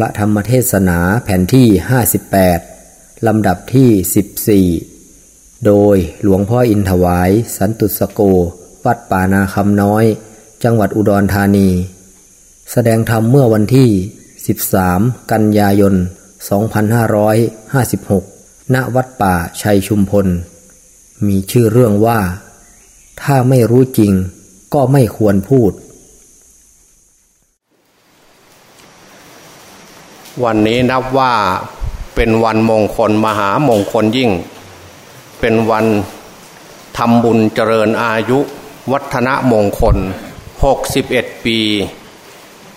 ระธรรมเทศนาแผ่นที่ 58 ลำดับที่ 14 โดยหลวงพ่ออินถวาย สันตุสโก วัดป่านาคำน้อย จังหวัดอุดรธานี แสดงธรรมเมื่อวันที่ 13 กันยายน 2556 ณ วัดป่าชัยชุมพล มีชื่อเรื่องว่า ถ้าไม่รู้จริงก็ไม่ควรพูด วันนี้นับว่าเป็นวันมงคลมหามงคลยิ่ง เป็นวันทำบุญเจริญอายุ วัฒนมงคล 61 ปี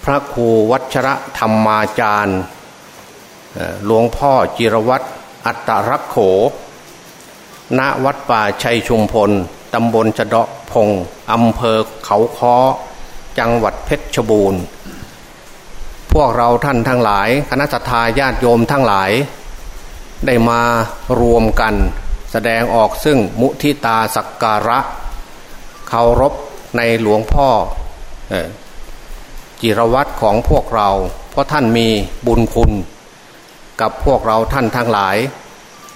พระครูวัชระธรรมาจารย์หลวงพ่อจิรวัตรอัตรักโข ณวัดป่าชัยชุมพล ตำบลจะเดาะพง อำเภอเขาค้อ จังหวัดเพชรบูรณ์ พวกเราท่านทั้งหลาย คณะทาญาติโยมทั้งหลาย ได้มารวมกัน แสดงออกซึ่งมุทิตาสักการะเคารพในหลวงพ่อจิรวัตรของพวกเรา เพราะท่านมีบุญคุณกับพวกเราท่านทั้งหลาย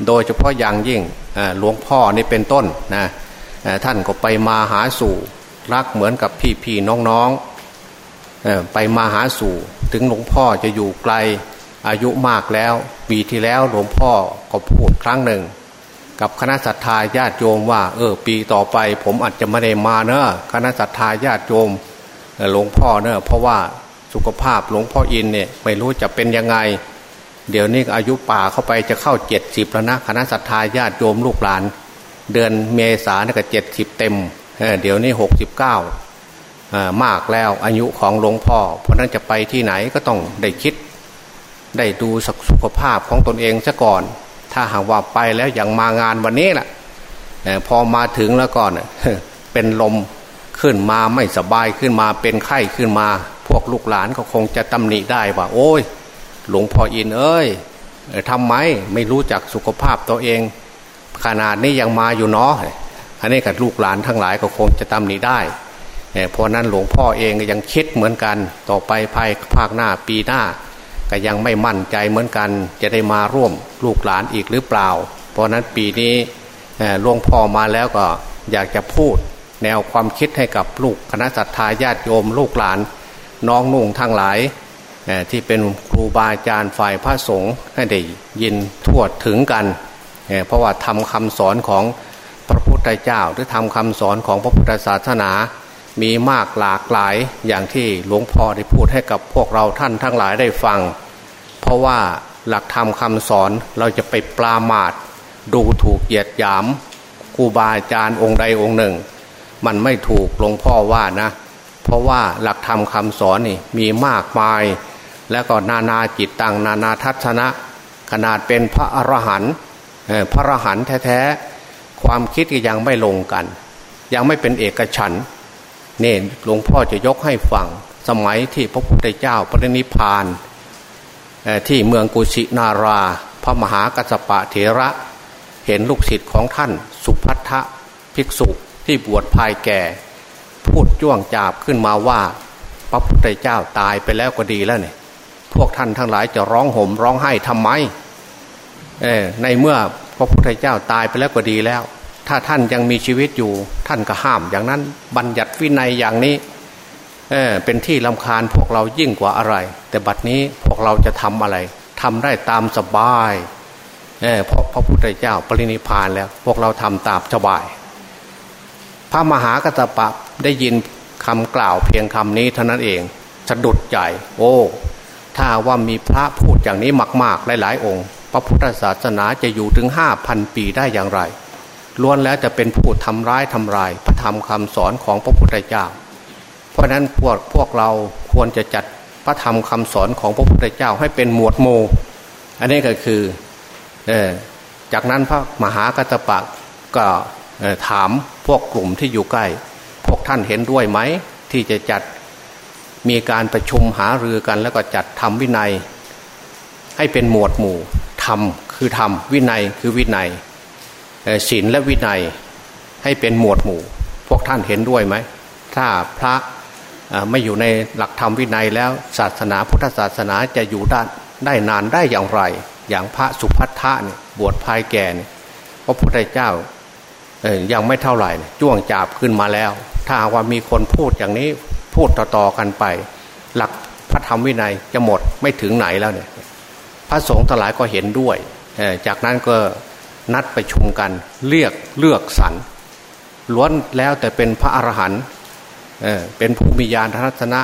โดยเฉพาะอย่างยิ่งหลวงพ่อนี่เป็นต้นนะท่านก็ไปมาหาสู่รักเหมือนกับพี่พี่น้องๆ ไปมาหาสู่ ถึงหลวงพ่อจะอยู่ไกลอายุมากแล้ว ปีที่แล้วหลวงพ่อก็พูดครั้งหนึ่ง กับคณะสัตยาญาติโยมว่า เออ ปีต่อไป ผมอาจจะไม่ได้มาเนอะคณะสัตยาญาติโยมหลวงพ่อเนอะเพราะว่าสุขภาพหลวงพ่ออินเนี่ยไม่รู้จะเป็นยังไง เดี๋ยวนี้อายุป่าเข้าไปจะเข้าเจ็ดสิบแล้วนะคณะสัตยาญาติโยมลูกหลาน เดือนเมษาเนี่ยก็เจ็ดสิบเต็มเดี๋ยวนี้หกสิบเก้า มากแล้วอายุของหลวงพ่อ เพราะนั้นจะไปที่ไหนก็ต้องได้คิด ได้ดูสุขภาพของตนเองซะก่อน ถ้าหากว่าไปแล้วอย่างมางานวันนี้แหละพอมาถึงแล้วก่อนเป็นลมขึ้นมาไม่สบายขึ้นมาเป็นไข้ขึ้นมา พวกลูกหลานก็คงจะตำหนิได้ว่า โอ้ย หลวงพ่ออินเอ้ยทำไมไม่รู้จักสุขภาพตัวเอง ขนาดนี้ยังมาอยู่เนาะอันนี้กับลูกหลานทั้งหลายก็คงจะตำหนิได้ เพราะนั้นหลวงพ่อเองก็ยังคิดเหมือนกันต่อไปภายภาคหน้าปีหน้า ก็ยังไม่มั่นใจเหมือนกัน จะได้มาร่วมลูกหลานอีกหรือเปล่า เพราะนั้นปีนี้หลวงพ่อมาแล้วก็อยากจะพูดแนวความคิดให้กับลูกคณะสัตยาญาติโยมลูกหลาน น้องนุ่งทั้งหลายที่เป็นครูบาอาจารย์ฝ่ายพระสงฆ์ให้ได้ยินทั่วถึงกัน เพราะว่าทำคำสอนของพระพุทธเจ้า หรือทำคำสอนของพระพุทธศาสนา มีมากหลากหลายอย่างที่หลวงพ่อได้พูดให้กับพวกเราท่านทั้งหลายได้ฟัง เพราะว่าหลักธรรมคำสอนเราจะไปปลามาดดูถูกเหยียดหยามครูบาอาจารย์องค์ใดองค์หนึ่ง มันไม่ถูกหลวงพ่อว่านะ เพราะว่าหลักธรรมคำสอนนี่มีมากมาย แล้วก็นานาจิตตังนานาทัศนะ ขนาดเป็นพระอรหันต์พระอรหันต์แท้ๆความคิดก็ยังไม่ลงกัน ยังไม่เป็นเอกฉันท์ นี่หลวงพ่อจะยกให้ฟังสมัยที่พระพุทธเจ้าปรินิพานที่เมืองกุชินารา พระมหากัสปะเถระ เห็นลูกศิษย์ของท่าน สุพัทธะภิกษุที่บวชภายแก่ พูดจ้วงจาบขึ้นมาว่า พระพุทธเจ้าตายไปแล้วก็ดีแล้วเนี่ยพวกท่านทั้งหลายจะร้องห่มร้องไห้ทำไมในเมื่อพระพุทธเจ้าตายไปแล้วก็ดีแล้ว ถ้าท่านยังมีชีวิตอยู่ ท่านก็ห้ามอย่างนั้นบัญญัติวินัยอย่างนี้เออเป็นที่ลำคาญพวกเรายิ่งกว่าอะไร แต่บัดนี้พวกเราจะทำอะไรทำได้ตามสบายเออพราะพระพุทธเจ้าปรินิพานแล้ว พวกเราทำตามสบาย พระมหากัตปะได้ยินคำกล่าวเพียงคำนี้เท่านั้นเองสะดุดใจโอ้ถ้าว่ามีพระพูดอย่างนี้มาก ๆ หลาย ๆ องค์ พระพุทธศาสนาจะอยู่ถึงห้าพันปีได้อย่างไร ล้วนแล้วจะเป็นผู้ทำร้ายทำลาย พระธรรมคำสอนของพระพุทธเจ้า เพราะนั้นพวกพวกเราควรจะจัดพระธรรมคำสอนของพระพุทธเจ้าให้เป็นหมวดโม อันนี้ก็คือเอจากนั้นพระมหากัตปะก็ถามพวกกลุ่มที่อยู่ใกล้ พวกท่านเห็นด้วยไหม ที่จะจัดมีการประชุมหารือกัน แล้วก็จัดทำวินัย ให้เป็นหมวดหมู่ธรรมคือธรรมวินัยคือวินัย ศีลและวินัยให้เป็นหมวดหมู่ พวกท่านเห็นด้วยไหม ถ้าพระไม่อยู่ในหลักธรรมวินัยแล้วศาสนาพุทธศาสนาจะอยู่ได้ได้นานได้อย่างไร อย่างพระสุภัททะเนี่ยบวชภายแก่เนี่ยพระพุทธเจ้ายังไม่เท่าไหร่จ้วงจับขึ้นมาแล้ว ถ้าว่ามีคนพูดอย่างนี้พูดต่อๆกันไป หลักพระธรรมวินัยจะหมดไม่ถึงไหนแล้วเนี่ย พระสงฆ์ทั้งหลายก็เห็นด้วย จากนั้นก็ นัดไปชุมกันเรียกเลือกสรรล้วนแล้วแต่เป็นพระอรหันต์เป็นผู้มีญาณทัศนะ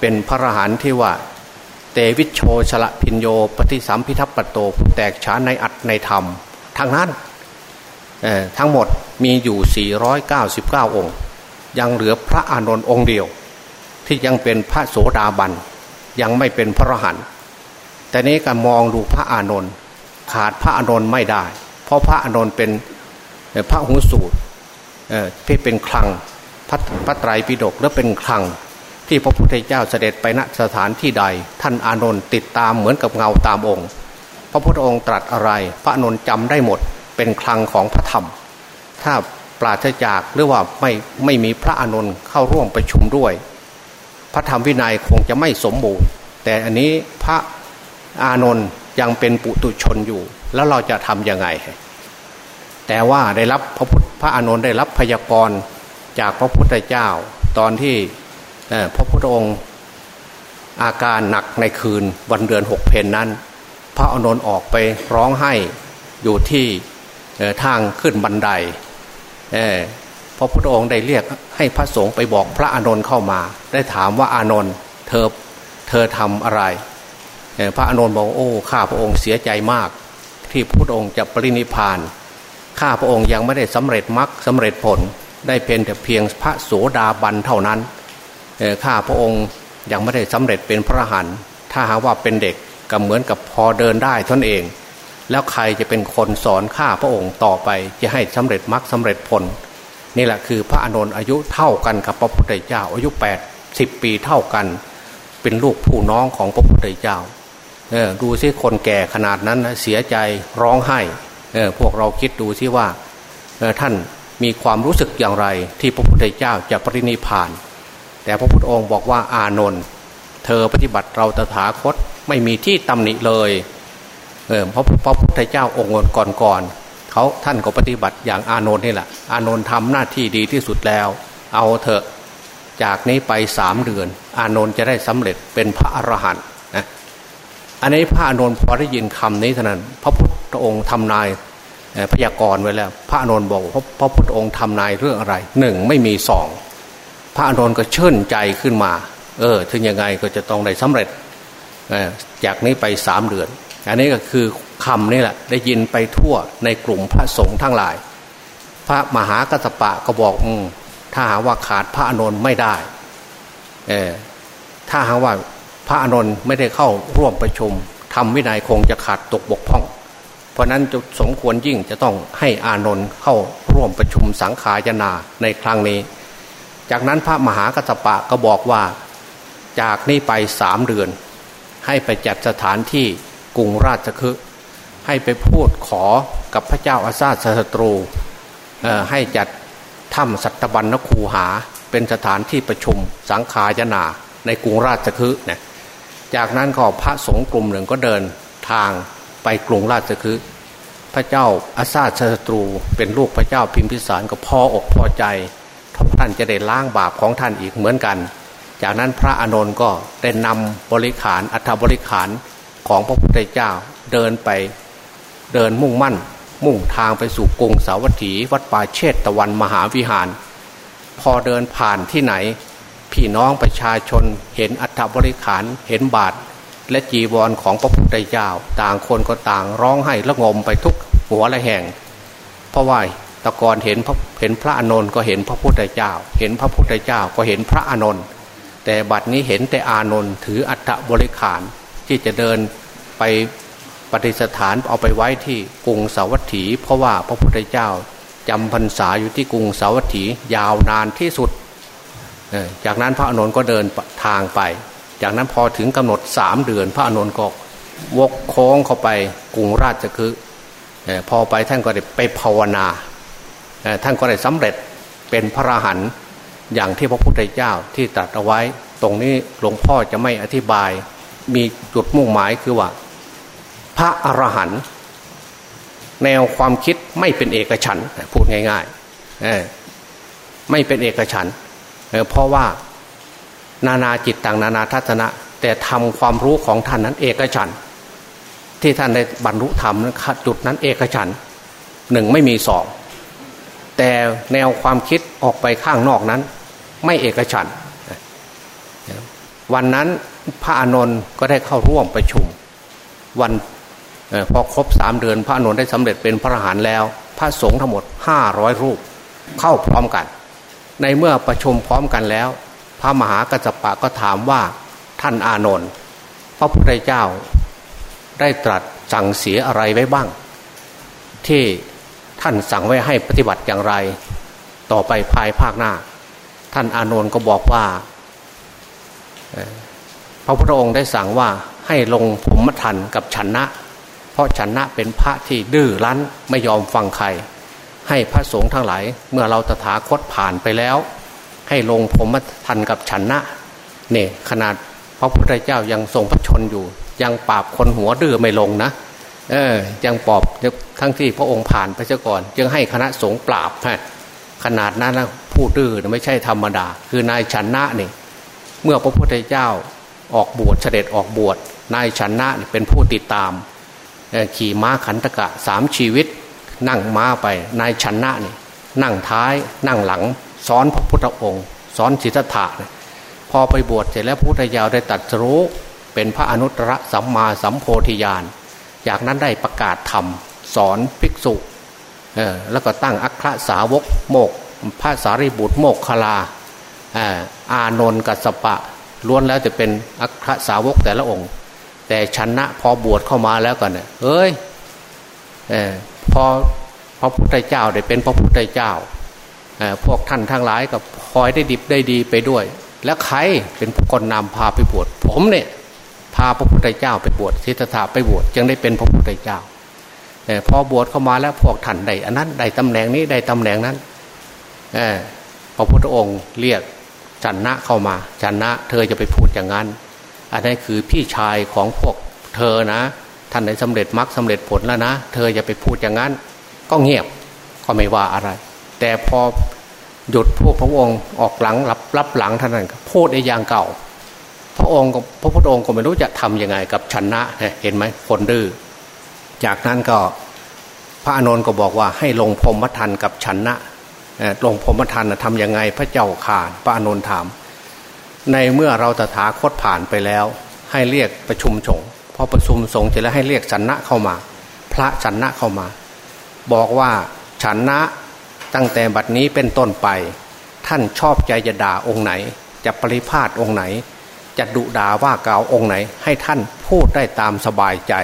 เป็นพระอรหันต์ที่ว่า เตวิชโชชละพินโยปฏิสัมพิทัปปโตผู้แตกฉานในอัตในธรรมทางนั้นทั้งหมดมีอยู่ 499 องค์ ยังเหลือพระอานนท์องค์เดียว ที่ยังเป็นพระโสดาบันยังไม่เป็นพระอรหันต์แต่นี้การมองดูพระอานนท์ ขาดพระอานนท์ไม่ได้ เพราะพระอานนท์เป็นพระหูสูตรที่เป็นคลังพระพระไตรปิฎกและเป็นคลังที่พระพุทธเจ้าเสด็จไปณสถานที่ใด ท่านอานนท์ติดตามเหมือนกับเงาตามองค์ พระพุทธองค์ตรัสอะไร พระอานนท์จำได้หมดเป็นคลังของพระธรรม ถ้าปราศจากหรือว่าไม่ไม่มีพระอานนท์เข้าร่วมประชุมด้วย พระธรรมวินัยคงจะไม่สมบูรณ์ แต่อันนี้พระอานนท์ ยังเป็นปุตุชนอยู่ แล้วเราจะทำยังไง แต่ว่าได้รับพระพุทธพระอานนท์ได้รับพยากรณ์จากพระพุทธเจ้า ตอนที่พระพุทธองค์อาการหนักในคืนวันเดือนหกเพนนั้น พระอานนท์ออกไปร้องไห้อยู่ที่ทางขึ้นบันไดพระพุทธองค์ได้เรียกให้พระสงฆ์ไปบอกพระอานนท์เข้ามา ได้ถามว่าอานนท์เธอเธอทำอะไร พระอานนท์บอกโอ้ข้าพระองค์เสียใจมาก ที่พระองค์จะปรินิพาน ข้าพระองค์ยังไม่ได้สำเร็จมรรคสาเร็จผลได้เพียงแต่เพียงพระโสดาบันเท่านั้นข้าพระองค์ยังไม่ได้สำเร็จเป็นพระหันถ้าหาว่าเป็นเด็กก็เหมือนกับพอเดินได้ทนเอง แล้วใครจะเป็นคนสอนข้าพระองค์ต่อไปจะให้สำเร็จมรรคสาเร็จผลนี่แหละคือพระอานนท์อายุเท่ากันกับพระพุทธเจ้าอายุแปดสิบปีเท่ากัน เป็นลูกผู้น้องของพระพุทธเจ้า ดูซิคนแก่ขนาดนั้นเสียใจร้องไห้พวกเราคิดดูซิว่าท่านมีความรู้สึกอย่างไรที่พระพุทธเจ้าจะปรินิพาน แต่พระพุทธองค์บอกว่าอานนท์เธอปฏิบัติเราตถาคตไม่มีที่ตำหนิเลยเออพราะพระพุทธเจ้าองค์ก่อนๆเขาท่านก็ปฏิบัติอย่างอานนท์นี่แหละอานนท์ทำหน้าที่ดีที่สุดแล้ว เอาเถอะจากนี้ไปสามเดือน อานนท์จะได้สำเร็จเป็นพระอรหันต์นะ อันนี้พระอานนพอได้ยินคำนี้เท่านั้น พระพุทธองค์ทำนายพยากรณ์ไว้แล้ว พระอนุนบอกพระพระพุทธองค์ทำนายเรื่องอะไรหนึ่งไม่มีสองพระอนุนก็เชื่นใจขึ้นมา เออ ถึงยังไงก็จะต้องได้สำเร็จจากนี้ไปสามเดือน อันนี้ก็คือคำนี่แหละ ได้ยินไปทั่วในกลุ่มพระสงฆ์ทั้งหลาย พระมหากัสปะก็บอกอถ้าหาว่าขาดพระอนุนไม่ได้ เออถ้าหาว่า พระอนุนไม่ได้เข้าร่วมประชุมทำวินัยคงจะขาดตกบกพร่อง เพราะนั้นจะสมควรยิ่งจะต้องให้อานนท์เข้าร่วมประชุมสังขายนาในครั้งนี้ จากนั้นพระมหากัสปะก็บอกว่าจากนี้ไปสามเดือน ให้ไปจัดสถานที่กรุงราชคฤห์ให้ไปพูดขอกับพระเจ้าอาซาสตรูให้จัดถ้ำสัตบัญนคูหาเป็นสถานที่ประชุมสังขายนาในกรุงราชคฤห์เนี่ย จากนั้นก็พระสงฆ์กลุ่มหนึ่งก็เดินทางไปกรุงราชคือพระเจ้าอาซาศัตรูเป็นลูกพระเจ้าพิมพิสารก็พออกพอใจท่านจะได้ล้างบาปของท่านอีกเหมือนกัน จากนั้นพระอานนท์ก็ได้นำบริขารอัฐบริขารของพระพุทธเจ้าเดินไปเดินมุ่งมั่น มุ่งทางไปสู่กรุงสาวัตถี วัดป่าเชตตะวันมหาวิหาร พอเดินผ่านที่ไหน พี่น้องประชาชนเห็นอัฐบริขารเห็นบาท และจีวรของพระพุทธเจ้า ต่างคนก็ต่างร้องไห้ละงมไปทุกหัวละแห่ง เพราะว่าตะกอนเห็นพระเห็นพระอนนท์ก็เห็นพระพุทธเจ้า เห็นพระพุทธเจ้าก็เห็นพระอนนท์แต่บัดนี้เห็นแต่อานนท์ถืออัฐบริขารที่จะเดินไปปฏิสถานเอาไปไว้ที่กรุงสาวัตถี เพราะว่าพระพุทธเจ้าจำพรรษาอยู่ที่กรุงสาวัตถียาวนานที่สุด จากนั้นพระอนนก็เดินทางไป จากนั้นพอถึงกำหนดสามเดือน พระอนุนก็วกโค้งเข้าไปกรุงราชคือพอไปท่านก็ได้ไปภาวนาท่านก็ได้สำเร็จเป็นพระอรหันต์อย่างที่พระพุทธเจ้าที่ตรัสเอาไว้ ตรงนี้หลวงพ่อจะไม่อธิบาย มีจุดมุ่งหมายคือว่า พระอรหันต์แนวความคิดไม่เป็นเอกฉันพูดง่ายๆไม่เป็นเอกฉัน เพราะว่านานาจิตต่างนานาทัศนะ แต่ทำความรู้ของท่านนั้นเอกฉัน ที่ท่านได้บรรลุธรรมจุดนั้นเอกฉันหนึ่งไม่มีสองแต่แนวความคิดออกไปข้างนอกนั้น ไม่เอกฉันวันนั้นพระอานนท์ก็ได้เข้าร่วมประชุม วันพอครบสามเดือน พระอานนท์ได้สำเร็จเป็นพระอรหันต์แล้ว พระสงฆ์ทั้งหมดห้าร้อยรูป เข้าพร้อมกัน ในเมื่อประชุมพร้อมกันแล้ว พระมหากัจจปะก็ถามว่าท่านอานนท์พระพุทธเจ้าได้ตรัสสั่งเสียอะไรไว้บ้าง ที่ท่านสั่งไว้ให้ปฏิบัติอย่างไร ต่อไปภายภาคหน้า ท่านอานนท์ก็บอกว่า พระพุทธองค์ได้สั่งว่าให้ลงภูมิทันกับชนะ เพราะชนะเป็นพระที่ดื้อรั้นไม่ยอมฟังใคร ให้พระสงฆ์ทั้งหลาย เมื่อเราตถาคตผ่านไปแล้ว ให้ลงภูมิทันกับชนนะเนี่ยขนาดพระพุทธเจ้ายังทรงพระชนอยู่ ยังปราบคนหัวดื้อไม่ลงนะเออยังปอบทั้งที่พระองค์ผ่านไปซะก่อนยังให้คณะสงฆ์ปราบฮะขนาดนั้นนะผู้ดื้อไม่ใช่ธรรมดา คือนายชนนะนี่เมื่อพระพุทธเจ้าออกบวชเสด็จออกบวชนายชนะเป็นผู้ติดตามขี่ม้าขันตกะสามชีวิต นั่งม้าไปนายชนะนี่นั่งท้ายนั่งหลังซ้อนพระพุทธองค์ซ้อนสิทธัตถะพอไปบวชเสร็จแล้วพุทธเจ้าได้ตัดรู้เป็นพระอนุตตรสัมมาสัมโพธิญาณจากนั้นได้ประกาศธรรม สอนภิกษุแล้วก็ตั้งอัครสาวกโมกพระสารีบุตรโมกคลาอานนท์กัสปะล้วนแล้วจะเป็นอัครสาวกแต่ละองค์ แต่ชนะพอบวชเข้ามาแล้วกันเนี่ยเอ้ย พอพระพุทธเจ้าได้เป็นพระพุทธเจ้าพวกท่านทั้งหลายกับคอยได้ดิบได้ดีไปด้วย แล้วใครเป็นคนนำพาไปบวชผมเนี่ยพาพระพุทธเจ้าไปบวชทิฏฐาไปบวชจึงได้เป็นพระพุทธเจ้าพอบวชเข้ามาแล้วพวกท่านใดอันนั้นใดตำแหน่งนี้ใดตำแหน่งนั้นพระพุทธองค์เรียกจันนะเข้ามา จันนะเธอจะไปพูดอย่างนั้น อันนี้คือพี่ชายของพวกเธอนะ ท่านได้สำเร็จมรรคสาเร็จผลแล้วนะ เธอจะไปพูดอย่างนั้น ก็เงียบก็ไม่ว่าอะไร แต่พอหยุดพวกพระองค์ออกหลังรับรับหลังท่านนั้นพูดในอย่างเก่า พระองค์พระพุทธองค์ก็ไม่รู้จะทํำยังไงกับชนะเห็นไหมคนดื้อจากนั้นก็พระอานนท์ก็บอกว่าให้ลงพรมทันกับชนะลงพรมทันทำยังไงพระเจ้าข่าพระอนุนถาม ในเมื่อเราตถาคตผ่านไปแล้ว ให้เรียกประชุมสงฆ์ พอประชุมสงฆ์เสร็จแล้วให้เรียกชันนะเข้ามา พระชันนะเข้ามา บอกว่าชันนะตั้งแต่บัดนี้เป็นต้นไป ท่านชอบใจจะด่าองค์ไหน จะปริพาทองค์ไหน จะดุด่าว่ากล่าวองค์ไหน ให้ท่านพูดได้ตามสบายใจ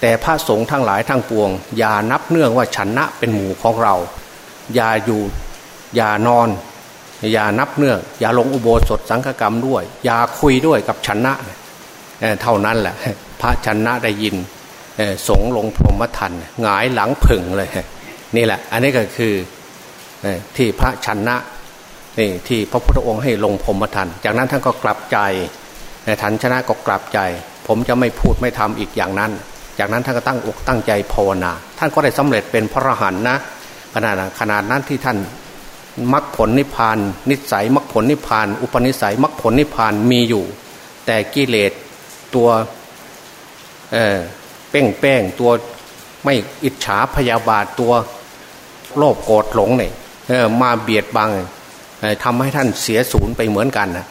แต่พระสงฆ์ทั้งหลายทั้งปวง อย่านับเนื่องว่าชันนะเป็นหมู่ของเรา อย่าอยู่อย่านอนอย่านับเนื่อง อย่าลงอุโบสถสังฆกรรมด้วย อย่าคุยด้วยกับชนะ เท่านั้นแหละ พระชนะได้ยินสงลงพรหมทันหงายหลังผึ่งเลยนี่แหละ อันนี้ก็คือที่พระชนะนี่ที่พระพุทธองค์ให้ลงพรหมทันจากนั้นท่านก็กลับใจทันชนะก็กลับใจ ผมจะไม่พูดไม่ทำอีกอย่างนั้น จากนั้นท่านก็ตั้งอกตั้งใจภาวนา ท่านก็ได้สำเร็จเป็นพระอรหันต์นะขนาดขนาดนั้นที่ท่านมรรคผลนิพพาน นิสัยมรรคผลนิพพาน อุปนิสัยมรรคผลนิพพานมีอยู่ แต่กิเลส ตัวเเป้งแป้งตัวไม่อิจฉาพยาบาทตัวโลภโกรธหลงเนี่ยมาเบียดบังทำให้ท่านเสียศูนย์ไปเหมือนกันนะ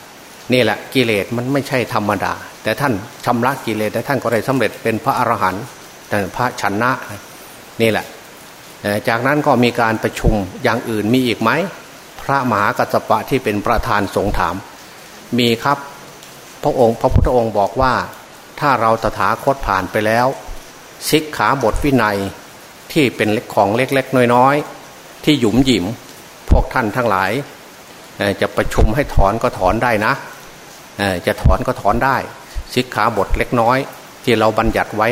นี่แหละกิเลสมันไม่ใช่ธรรมดา แต่ท่านชำระกิเลสแต่ท่านก็ได้สำเร็จเป็นพระอรหันต์แต่พระชนะนี่แหละ จากนั้นก็มีการประชุมอย่างอื่นมีอีกไหมพระมหากัสปะที่เป็นประธานสงถาม มีครับ พระองค์ พระพุทธองค์บอกว่าถ้าเราตถาคตผ่านไปแล้วสิกขาบทวินัยที่เป็นของเล็กๆน้อยๆที่หยุมหยิมพวกท่านทั้งหลาย จะประชุมให้ถอนก็ถอนได้นะจะถอนก็ถอนได้สิกขาบทเล็กน้อย ที่เราบัญญัติไว้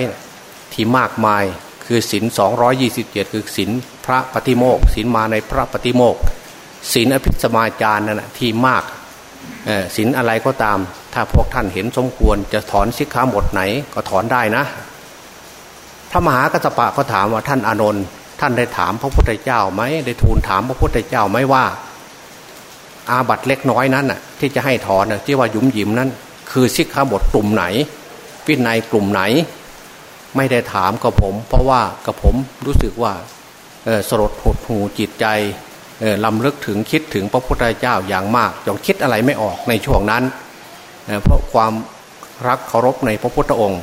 ที่มากมายคือศินสองร้อยี่สิบเจ็ดคือศินพระปฏิโมกศินมาในพระปฏิโมกศีลอภิสมาจารนั่นนะที่มาก ศีลอะไรก็ตาม ถ้าพวกท่านเห็นสมควรจะถอนสิกขาบทไหนก็ถอนได้นะ พระมหากัสปะก็ถามว่าท่านอานนท์ท่านได้ถามพระพุทธเจ้าไหมได้ทูลถามพระพุทธเจ้าไหมว่า อาบัตเล็กน้อยนั้นน่ะ ที่จะให้ถอนที่ว่ายุมยิมนั้น คือสิกขาบทกลุ่มไหนวินัยกลุ่มไหน ไม่ได้ถามกับผม เพราะว่ากับผมรู้สึกว่าสลดหดหูจิตใจ ลำลึกถึงคิดถึงพระพุทธเจ้าอย่างมากจนคิดอะไรไม่ออกในช่วงนั้น เพราะความรักเคารพในพระพุทธองค์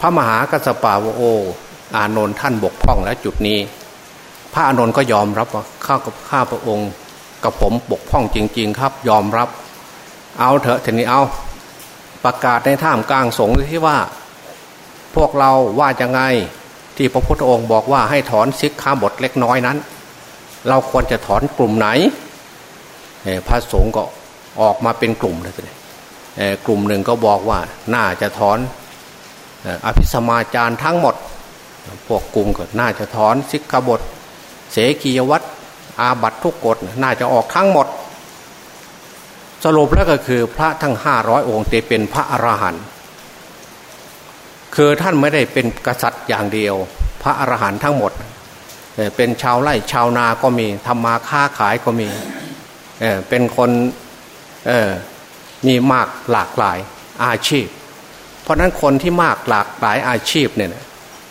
พระมหากัสปาวโอ อานนท์ท่านบกพร่องและจุดนี้ พระอานนท์ก็ยอมรับว่าข้ากับข้าพระองค์ กับผมบกพร่องจริง ๆ ครับยอมรับ เอาเถอะทีนี้เอาประกาศในท่ามกลางสงฆ์ที่ว่า พวกเราว่าจะไงที่พระพุทธองค์บอกว่าให้ถอนซิกขาบทเล็กน้อยนั้น เราควรจะถอนกลุ่มไหนพระสงฆ์ก็ออกมาเป็นกลุ่มเลยกลุ่มหนึ่งก็บอกว่าน่าจะถอนอภิสมาจารทั้งหมด พวกกลุ่มก็น่าจะถอนสิกขาบท เสกียวัตรอาบัตทุกกฎน่าจะออกทั้งหมด สรุปแล้วก็คือพระทั้งห้าร้อยองค์เตเป็นพระอรหันต์คือท่านไม่ได้เป็นกษัตริย์อย่างเดียว พระอรหันต์ทั้งหมด เป็นชาวไร่ชาวนาก็มีทำมาค้าขายก็มีเเป็นคนมีมากหลากหลายอาชีพ เพราะนั้นคนที่มากหลากหลายอาชีพเนี่ย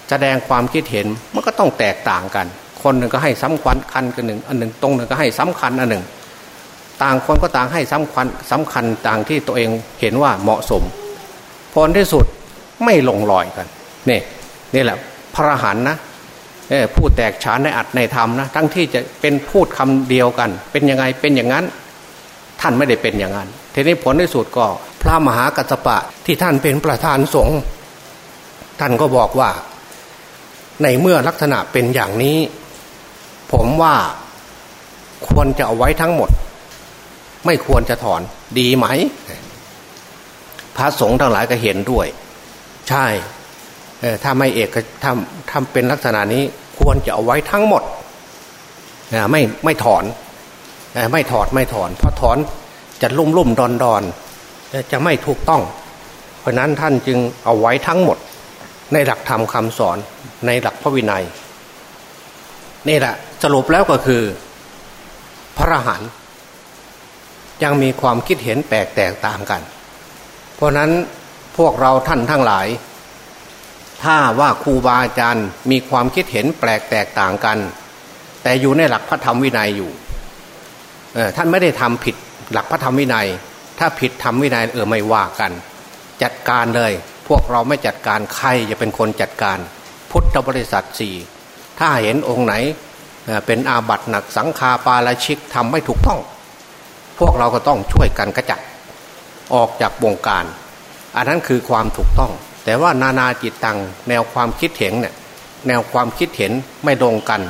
แสดงความคิดเห็นมันก็ต้องแตกต่างกัน คนหนึ่งก็ให้สำคัญคันกันหนึ่งอันหนึ่งตรงหนึ่งก็ให้สำคัญอันหนึ่ง ต่างคนก็ต่างให้สำคัญสำคัญต่างที่ตัวเองเห็นว่าเหมาะสมผลที่สุดไม่ลงรอยกันนี่นี่แหละพระหันนะ พูดแตกฉานในอัดในธรรมนะทั้งที่จะเป็นพูดคำเดียวกัน เป็นยังไงเป็นอย่างนั้น ท่านไม่ได้เป็นอย่างนั้นทีนี้ผลที่สุดก็ พระมหากัสปะที่ท่านเป็นประธานสงฆ์ท่านก็บอกว่า ในเมื่อลักษณะเป็นอย่างนี้ ผมว่าควรจะเอาไว้ทั้งหมด ไม่ควรจะถอนดีไหม พระสงฆ์ทั้งหลายก็เห็นด้วย ใช่ถ้าไม่เอกทำทำเป็นลักษณะนี้ ควรจะเอาไว้ทั้งหมดไม่ไม่ถอนไม่ถอดไม่ถอน เพราะถอนจะลุ่มลุ่มดอนดอนจะไม่ถูกต้อง เพราะนั้นท่านจึงเอาไว้ทั้งหมด ในหลักธรรมคำสอนในหลักพระวินัยนี่แหละสรุปแล้วก็คือ พระหันยังมีความคิดเห็นแปลกแตกต่างกัน เพราะนั้นพวกเราท่านทั้งหลาย ถ้าว่าครูบาอาจารย์มีความคิดเห็นแปลกแตกต่างกัน แต่อยู่ในหลักพระธรรมวินัยอยู่ท่านไม่ได้ทำผิดหลักพระธรรมวินัย ถ้าผิดธรรมวินัยเออไม่ว่ากัน จัดการเลย พวกเราไม่จัดการใครจะเป็นคนจัดการ พุทธบริษัทสี่ถ้าเห็นองค์ไหนเป็นอาบัตหนักสังฆาปาราชิกทำไม่ถูกต้อง พวกเราก็ต้องช่วยกันกระจัดออกจากวงการ อันนั้นคือความถูกต้อง แต่ว่านานาจิตตังแนวความคิดเห็นเนี่ยแนวความคิดเห็นไม่ตรงกัน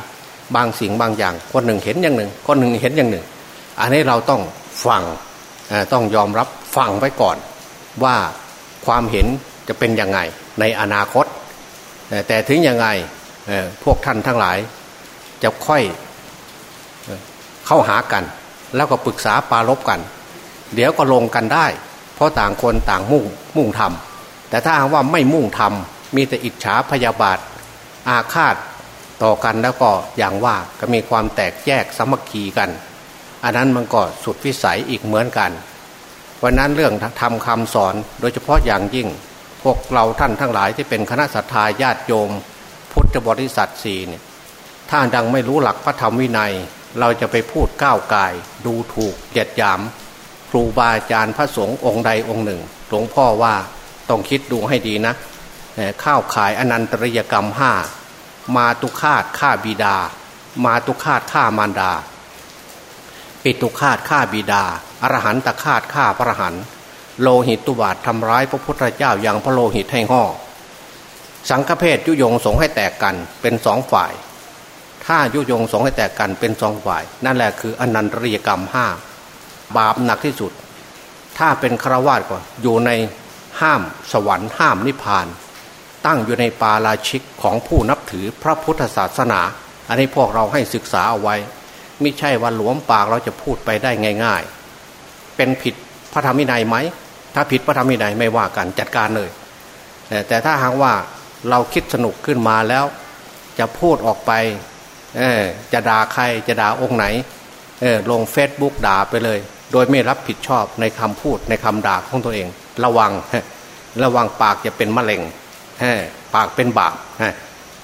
บางสิ่งบางอย่าง คนหนึ่งเห็นอย่างหนึ่ง คนหนึ่งเห็นอย่างหนึ่ง อันนี้เราต้องฟังต้องยอมรับฟังไว้ก่อน ว่าความเห็นจะเป็นยังไงในอนาคต แต่ถึงยังไงพวกท่านทั้งหลาย จะค่อยเข้าหากัน แล้วก็ปรึกษาปารบกัน เดี๋ยวก็ลงกันได้ เพราะต่างคนต่างมุ่งมุ่งทำ แต่ถ้าว่าไม่มุ่งทำมีแต่อิจฉาพยาบาท อาฆาตต่อกันแล้วก็อย่างว่าก็มีความแตกแยกสมัคคีกัน อันนั้นมันก็สุดวิสัยอีกเหมือนกันวันนั้นเรื่องทำคำสอนโดยเฉพาะอย่างยิ่ง พวกเราท่านทั้งหลายที่เป็นคณะสัตยาญาติโยม พุทธบริษัทสี่เนี่ยถ้าดังไม่รู้หลักพระธรรมวินัย เราจะไปพูดก้าวกาย ดูถูกเหยียดหยาม ครูบาอาจารย์พระสงฆ์องค์ใดองค์หนึ่งหลวงพ่อว่า ต้องคิดดูให้ดีนะข้าวขายอนันตริยกรรมห้ามาตุคาตฆ่าบิดา มาตุคาตฆ่ามารดา ปิตุคาตฆ่าบิดา อรหันตคาตฆ่าพระหันโลหิตตุบาททำร้ายพระพุทธเจ้าอย่างพระโลหิตให้ห่อสังฆเพศยุยงสงให้แตกกันเป็นสองฝ่าย ถ้ายุยงสงให้แตกกันเป็นสองฝ่าย นั่นแหละคืออนันตริยกรรมห้าบาปหนักที่สุด ถ้าเป็นฆราวาสก็อยู่ใน ห้ามสวรรค์ห้ามนิพพาน ตั้งอยู่ในปาราชิกของผู้นับถือพระพุทธศาสนา อันนี้พวกเราให้ศึกษาเอาไว้ ไม่ใช่ว่าหลวมปากเราจะพูดไปได้ง่าย ๆ เป็นผิดพระธรรมวินัยไหม ถ้าผิดพระธรรมวินัยไม่ว่ากันจัดการเลย แต่ถ้าหากว่าเราคิดสนุกขึ้นมาแล้ว จะพูดออกไปจะด่าใครจะด่าองค์ไหนลงเฟซบุ๊กด่าไปเลย โดยไม่รับผิดชอบในคำพูดในคำด่าของตัวเอง ระวัง ระวังปากจะเป็นมะเร็งปากเป็นบาป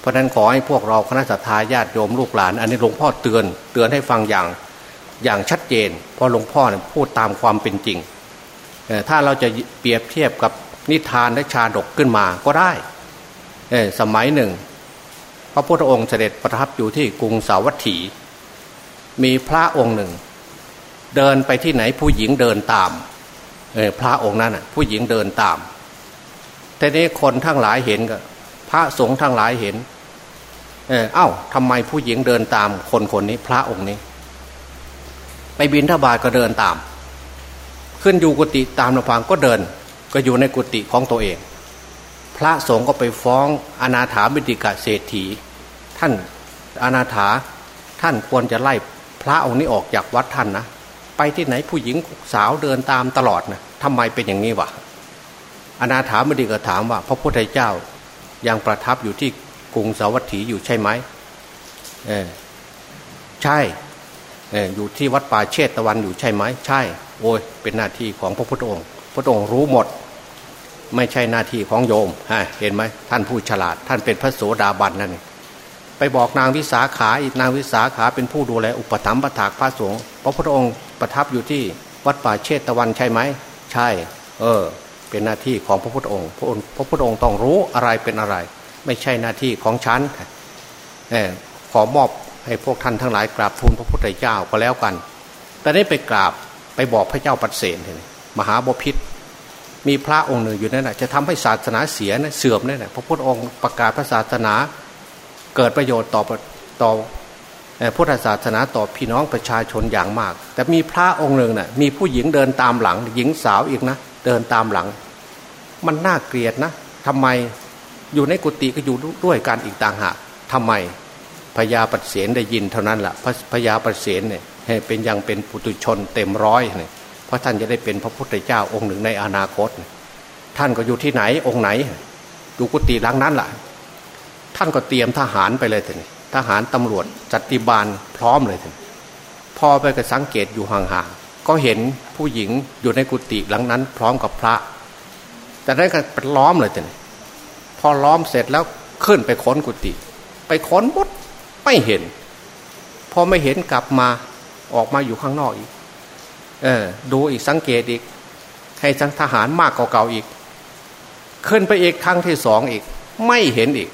เพราะนั้นขอให้พวกเราคณะสัตยาญาติโยมลูกหลาน อันนี้หลวงพ่อเตือน เตือนให้ฟังอย่างอย่างชัดเจน เพราะหลวงพ่อพูดตามความเป็นจริง ถ้าเราจะเปรียบเทียบกับนิทานและชาดกขึ้นมาก็ได้ สมัยหนึ่ง พระพุทธองค์เสด็จประทับอยู่ที่กรุงสาวัตถี มีพระองค์หนึ่ง เดินไปที่ไหนผู้หญิงเดินตาม พระองค์นั้นผู้หญิงเดินตามแต่นี้คนทั้งหลายเห็นก็พระสงฆ์ทั้งหลายเห็น เออเอ้าทำไมผู้หญิงเดินตามคนคนนี้ พระองค์นี้ ไปบินทบาทก็เดินตาม ขึ้นอยู่กุฏิตามลำพังก็เดิน ก็อยู่ในกุฏิของตัวเอง พระสงฆ์ก็ไปฟ้องอนาถาบิดิกะเศรษฐี ท่านอนาถาท่านควรจะไล่พระองค์นี้ออกจากวัดท่านนะไปที่ไหนผู้หญิงสาวเดินตามตลอดนะ ทำไมเป็นอย่างนี้วะอนาถาบิดิกะถามว่า พระพุทธเจ้ายังประทับอยู่ที่กรุงสาวัตถีอยู่ใช่ไหมเออใช่เอออยู่ที่วัดป่าเชตตะวันอยู่ใช่ไหมใช่ โอ้ยเป็นหน้าที่ของพระพุทธองค์ พระองค์รู้หมด ไม่ใช่หน้าที่ของโยมฮะเห็นไหมท่านผู้ฉลาด ท่านเป็นพระโสดาบันนั่นไปบอกนางวิสาขาอีกนางวิสาขาเป็นผู้ดูแลอุปถัมภ์ประถากพระสงฆ์พระพุทธองค์ประทับอยู่ที่วัดป่าเชตตะวันใช่ไหม ใช่ เออ เป็นหน้าที่ของพระพุทธองค์พระองค์พระพุทธองค์ต้องรู้อะไรเป็นอะไร ไม่ใช่หน้าที่ของฉันขอมอบให้พวกท่านทั้งหลายกราบทูลพระพุทธเจ้าก็แล้วกัน แต่นี้ไปกราบไปบอกพระเจ้าปัดเสนมหาบพิษมีพระองค์หนึ่งอยู่นั่นแหะจะทำให้ศาสนาเสียนะเสื่อมนั่นแหละพระพุทธองค์ประกาศพระศาสนาเกิดประโยชน์ต่อต่อ พุทธศาสนาต่อพี่น้องประชาชนอย่างมาก แต่มีพระองค์หนึ่งนะ่ะมีผู้หญิงเดินตามหลัง หญิงสาวอีกนะเดินตามหลัง มันน่าเกลียดนะทำไมอยู่ในกุฏิก็อยู่ด้วยกันอีกต่างหากทำไมพญาปเสนได้ยินเท่านั้นแหละพญาปเสนเนี่ยเป็นยังเป็นปุตุชนเต็มร้อยเนี่ยเพราะท่านจะได้เป็นพระพุทธเจ้าองค์หนึ่งในอนาคต ท่านก็อยู่ที่ไหนองค์ไหนอยู่กุฏิหลังนั้นแหละท่านก็เตรียมทหารไปเลยท่าน ทหารตำรวจจัดติบาลพร้อมเลยท่านพอไปก็สังเกตอยู่ห่างๆก็เห็นผู้หญิงอยู่ในกุฏิหลังนั้น พร้อมกับพระ แต่นั้นก็เป็นล้อมเลยจ้ะพอล้อมเสร็จแล้วขึ้นไปค้นกุฏิไปค้นหมดไม่เห็น พอไม่เห็นกลับมาออกมาอยู่ข้างนอกอีก เออ ดูอีกสังเกตอีก ให้จังทหารมากกว่าเก่าอีก ขึ้นไปอีกครั้งที่สองอีก ไม่เห็นอีก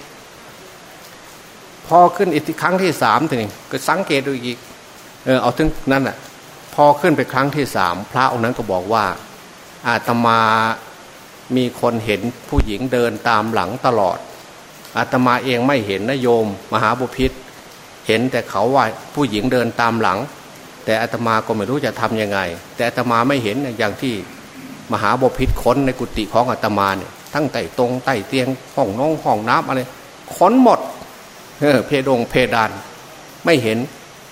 พอขึ้นอีกครั้งที่สามทีนี้ก็สังเกตดูอีกเออเอาถึงนั่นแหะพอขึ้นไปครั้งที่สามพระองค์นั้นก็บอกว่า อาตมามีคนเห็นผู้หญิงเดินตามหลังตลอด อาตมาเองไม่เห็นนะโยม มหาบุพิษเห็นแต่เขาว่าผู้หญิงเดินตามหลัง แต่อาตมาก็ไม่รู้จะทํำยังไง แต่อาตมาไม่เห็นอย่างที่มหาบพิษค้นในกุฏิของอาตมาเนี่ยทั้งใต้ตรงใต้เตียงห้องน้องห้องน้ำอะไรค้นหมด เออเพดงเพดาน ไม่เห็น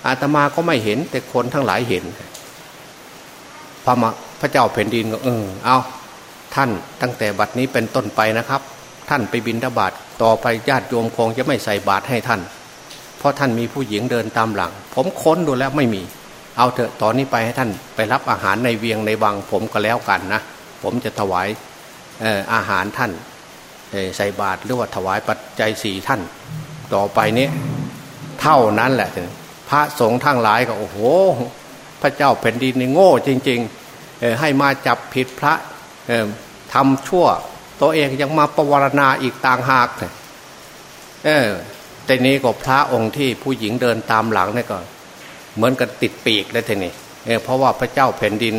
อาตมาก็ไม่เห็น แต่คนทั้งหลายเห็น พระพระเจ้าแผ่นดินก็เออเอาท่านตั้งแต่บัดนี้เป็นต้นไปนะครับ ท่านไปบินทบาทต่อไปญาติโยมคงจะไม่ใส่บาตรให้ท่าน เพราะท่านมีผู้หญิงเดินตามหลัง ผมค้นดูแล้วไม่มี เอาเถอะตอนนี้ไปให้ท่านไปรับอาหารในเวียงในวังผมก็แล้วกันนะผมจะถวายอาหารท่านใส่บาตรหรือว่าถวายปัจจัยสี่ท่าน ต่อไปนี้เท่านั้นแหละพระสงฆ์ทั้งหลายก็โอ้โห พระเจ้าแผ่นดินนี่โง่จริงๆให้มาจับผิดพระทำชั่ว ตัวเองยังมาประวรณาอีกต่างหากเออแต่นี้ก็พระองค์ที่ผู้หญิงเดินตามหลังนี่ก็เหมือนกับติดปีกเลยทีนี้เเพราะว่าพระเจ้าแผ่นดิน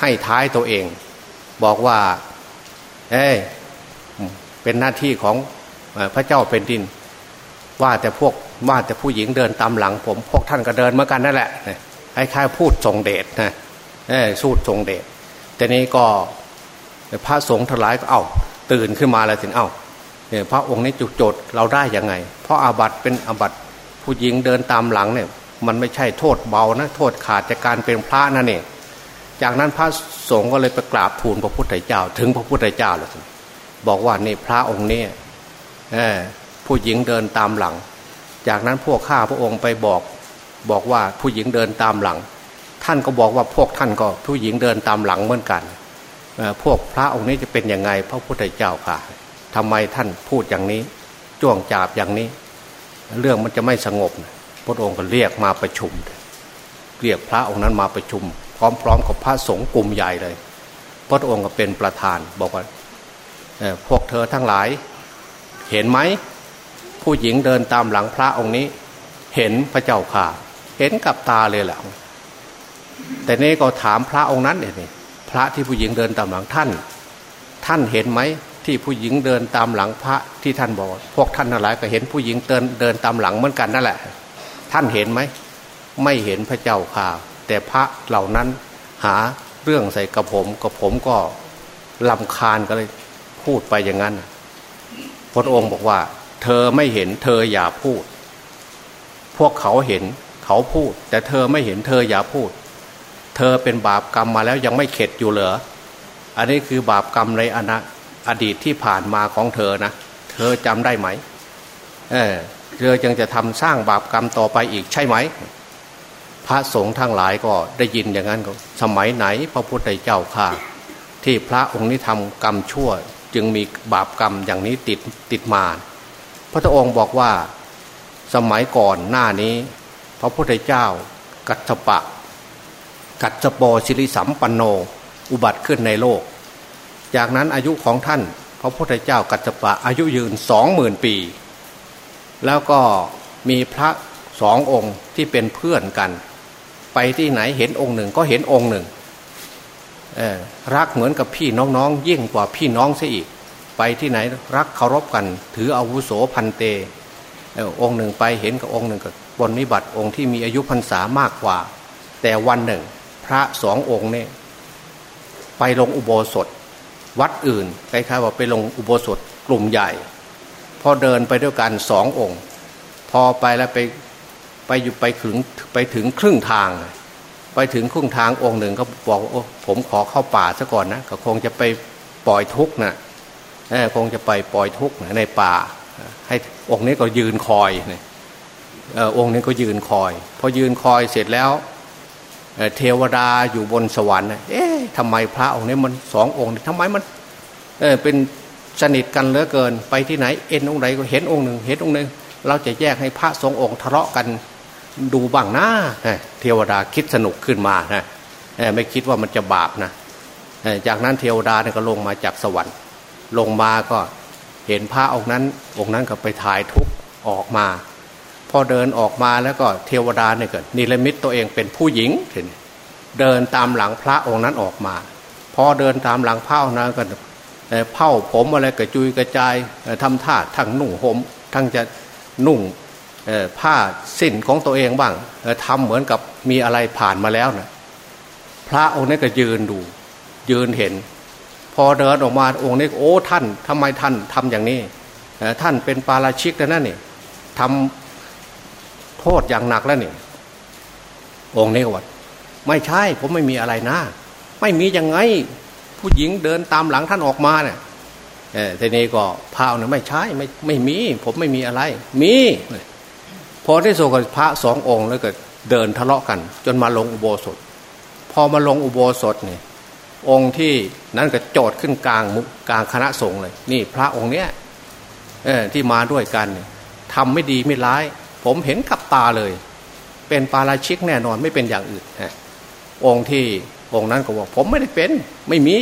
ให้ท้ายตัวเอง บอกว่า เอ้เป็นหน้าที่ของพระเจ้าแผ่นดิน ว่าแต่พวกว่าแต่ผู้หญิงเดินตามหลังผม พวกท่านก็เดินเหมือนกันนั่นแหละคล้ายๆพูดทรงเดชนะสูดทรงเดชแต่นี้ก็พระสงฆ์ทั้งหลายก็เอา้าตื่นขึ้นมาแล้วถึงเอา้าพระองค์นี้จุดจดเราได้ยังไง เพราะอาบัตเป็นอาบัตผู้หญิงเดินตามหลังเนี่ย มันไม่ใช่โทษเบานะ โทษขาดจากการเป็นพระนั่นเองจากนั้นพระสงฆ์ก็เลยไปกราบทูลพระพุทธเจ้า ถึงพระพุทธเจ้าเลยบอกว่านี่พระองค์นี้ ผู้หญิงเดินตามหลัง จากนั้นพวกข้าพระองค์ไปบอกบอกว่าผู้หญิงเดินตามหลัง ท่านก็บอกว่าพวกท่านก็ผู้หญิงเดินตามหลังเหมือนกันพวกพระองค์นี้จะเป็นยังไงพระพุทธเจ้าค่ะทำไมท่านพูดอย่างนี้จ้วงจาบอย่างนี้ เรื่องมันจะไม่สงบพระองค์ก็เรียกมาประชุม เรียกพระองค์นั้นมาประชุม พร้อมๆกับพระสงฆ์กลุ่มใหญ่เลย พระองค์ก็เป็นประธานบอกว่าพวกเธอทั้งหลาย เห็นไหม ผู้หญิงเดินตามหลังพระองค์นี้ เห็นพระเจ้าค่ะ เห็นกับตาเลยแหละแต่นี่ก็ถามพระองค์นั้นเนี่ยพระที่ผู้หญิงเดินตามหลังท่าน ท่านเห็นไหมที่ผู้หญิงเดินตามหลังพระที่ท่านบอก พวกท่านทั้งหลายก็เห็นผู้หญิงเดินเดินตามหลังเหมือนกันนั่นแหละ ท่านเห็นไหมไม่เห็นพระเจ้าข่าแต่พระเหล่านั้นหาเรื่องใส่กระผมกระผมก็ลำคาญก็เลยพูดไปอย่างนั้นพระองค์บอกว่า เธอไม่เห็นเธออย่าพูด พวกเขาเห็นเขาพูด แต่เธอไม่เห็นเธออย่าพูด เธอเป็นบาปกรรมมาแล้วยังไม่เข็ดอยู่เหรออันนี้คือบาปกรรมในอนาอดีตที่ผ่านมาของเธอนะ เธอจำได้ไหมเออเธอยังจะทำสร้างบาปกรรมต่อไปอีกใช่ไหม พระสงฆ์ทั้งหลายก็ได้ยินอย่างนั้นก็สมัยไหน พระพุทธเจ้าข่าที่พระองค์นี้ทำกรรมชั่ว จึงมีบาปกรรมอย่างนี้ติดติดมา พระองค์บอกว่าสมัยก่อนหน้านี้ พระพุทธเจ้า กัตปะ กัตถปอสิริสัมปันโน อุบัติขึ้นในโลก จากนั้นอายุของท่าน พระพุทธเจ้ากัจจปะอายุยืนสองหมื่นปี แล้วก็มีพระสององค์ที่เป็นเพื่อนกัน ไปที่ไหนเห็นองค์หนึ่งก็เห็นองค์หนึ่งรักเหมือนกับพี่น้องๆยิ่งกว่าพี่น้องซะอีก ไปที่ไหนรักเคารพกัน ถืออาวุโสพันเตองค์หนึ่งไปเห็นกับองค์หนึ่งกับบนนิบัติองค์ที่มีอายุพรรษามากกว่า แต่วันหนึ่ง พระสององค์เนี่ยไปลงอุโบสถ วัดอื่นคล้ายๆว่าไปลงอุโบสถกลุ่มใหญ่ พอเดินไปด้วยกันสององค์ พอไปแล้วไปไปอยู่ไปถึงไปถึงครึ่งทาง ไปถึงครึ่งทางองค์หนึ่งก็บอกโอ้ผมขอเข้าป่าซะก่อนนะก็คงจะไปปล่อยทุกข์นะ คงจะไปปล่อยทุกข์ในป่า ให้องค์นี้ก็ยืนคอยเนี่ยองค์นี้ก็ยืนคอย พอยืนคอยเสร็จแล้วเทวดาอยู่บนสวรรค์ เอ๊ะทำไมพระองค์นี้มันสององค์ทำไมมันเอเป็นสนิทกันเหลือเกิน ไปที่ไหนเอ็นองค์ไหนก็เห็นองค์หนึ่งเห็นองค์หนึ่งเราจะแยกให้พระสององค์ทะเลาะกันดูบ้างน้าเทวดาคิดสนุกขึ้นมานะไม่คิดว่ามันจะบาปนะจากนั้นเทวดาก็ลงมาจากสวรรค์ ลงมาก็เห็นพระองค์นั้นองค์นั้นก็ไปถ่ายทุกออกมา พอเดินออกมาแล้วก็เทวดาเนี่ยเกิดนิรมิตตัวเองเป็นผู้หญิงเดินตามหลังพระองค์นั้นออกมา พอเดินตามหลังพระองค์นั้นก็เผ้าผมอะไรกระจุยกระจายทำท่าทั้งนุ่งห่มทั้งจะนุ่งผ้าสิ้นของตัวเองบ้างทำเหมือนกับมีอะไรผ่านมาแล้วนะพระองค์นี้นก็ยืนดู ยืนเห็น อเดินออกมาองค์นี้โอ้ท่านทำไมท่านทำอย่างนี้ท่านเป็นปาราชิกนะนั่นนี่ทำโทษอย่างหนักแล้วนี่องค์นี้ก็ว่าไม่ใช่ผมไม่มีอะไรนะ ไม่มียังไง ผู้หญิงเดินตามหลังท่านออกมาเนี่ยเออทีนี้ก็พระเนี่ยไม่ใช่ไม่ไม่มี ผมไม่มีอะไร มีพอที่สุดกับพระสององค์แล้วก็เดินทะเลาะกัน จนมาลงอุโบสถ พอมาลงอุโบสถเนี่ย องค์ที่นั้นก็โจดขึ้นกลางกลางคณะสงฆ์เลย นี่พระองค์เนี้ยที่มาด้วยกันทำไม่ดีไม่ร้าย ผมเห็นกับตาเลย เป็นปาราชิกแน่นอนไม่เป็นอย่างอื่นองค์ที่องค์นั้นก็บอกผมไม่ได้เป็นไม่มี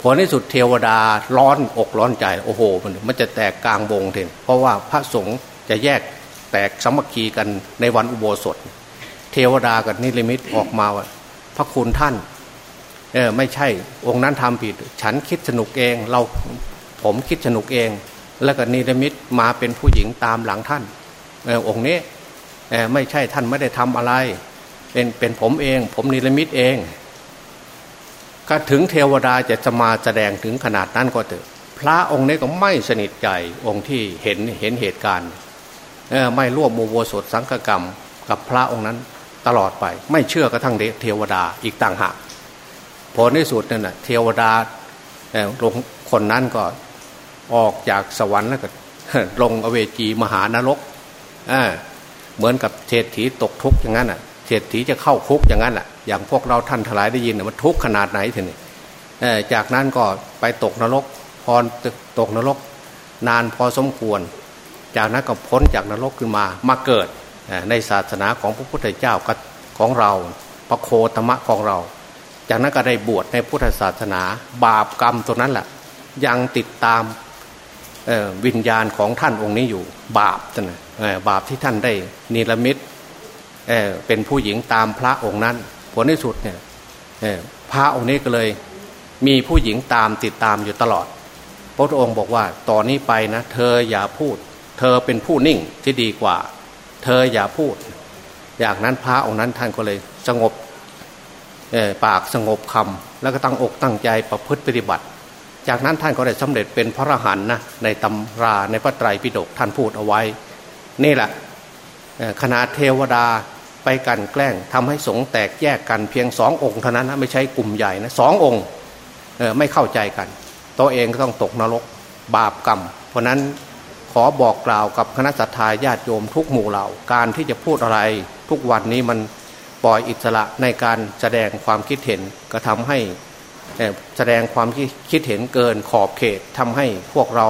ผลในสุดเทวดาร้อนอกร้อนใจ โอ้โห มันมันจะแตกกลางวงเถอะเพราะว่าพระสงฆ์จะแยกแตกสมัคคีกันในวันอุโบสถ เทวดากับนิรมิตออกมาว่าพระคุณท่าน เออไม่ใช่ องค์นั้นทำผิด ฉันคิดสนุกเอง เราผมคิดสนุกเอง แล้วก็นิรมิตมาเป็นผู้หญิงตามหลังท่านองค์นี้ไม่ใช่ท่านไม่ได้ทำอะไร เป็นเป็นผมเอง ผมนิรมิตเอง ก็ถึงเทวดาจะจะมาแสดงถึงขนาดนั้นก็เถอะพระองค์นี้ก็ไม่สนิทใจองค์ที่เห็นเห็นเหตุการณ์ไม่ร่วมโมโวสดสังฆกรรม กับพระองค์นั้นตลอดไป ไม่เชื่อกระทั่งเทวดาอีกต่างหาก ผลในสุดนั่นนะเทวดาลงคนนั้นก็ออกจากสวรรค์แล้วก็ลงอเวจีมหานรกเหมือนกับเศรษฐีตกทุกข์อย่างนั้นอะเศรษฐีจะเข้าคุกอย่างนั้นอะ อย่างพวกเราท่านทลายได้ยินมันทุกข์ขนาดไหนทีนี้จากนั้นก็ไปตกนรกพอตกนรก นานพอสมควร จากนั้นก็พ้นจากนรกขึ้นมามาเกิดในศาสนาของพระพุทธเจ้าของเราพระโคตมะของเรา จากนั้นก็ได้บวชในพุทธศาสนา บาปกรรมตัวนั้นแหละยังติดตามวิญญาณของท่านองค์นี้อยู่ บาปนะบาปที่ท่านได้นิรมิตเเป็นผู้หญิงตามพระองค์นั้น ผลที่สุดเนี่ยพระองค์นี้ก็เลยมีผู้หญิงตามติดตามอยู่ตลอด พระองค์บอกว่าต่อนนี้ไปนะเธออย่าพูด เธอเป็นผู้นิ่งที่ดีกว่า เธออย่าพูด อย่างนั้นพระองค์นั้นท่านก็เลยสงบ ปากสงบคำแล้วก็ตั้งอกตั้งใจประพฤติปฏิบัติ จากนั้นท่านก็ได้สำเร็จเป็นพระอรหันต์นะในตำราในพระไตรปิฎกท่านพูดเอาไว้ นี่แหละคณะเทวดาไปกันแกล้งทำให้สงแตกแยกกันเพียงสององค์เท่านั้นนะไม่ใช่กลุ่มใหญ่นะสององค์ไม่เข้าใจกัน ตัวเองก็ต้องตกนรกบาปกรรม เพราะนั้นขอบอกกล่าวกับคณะสัตยาญาติโยมทุกหมู่เหล่าการที่จะพูดอะไรทุกวันนี้มัน ปล่อยอิสระในการแสดงความคิดเห็นก็ทำให้แสดงความคิดเห็นเกินขอบเขตทำให้พวกเรา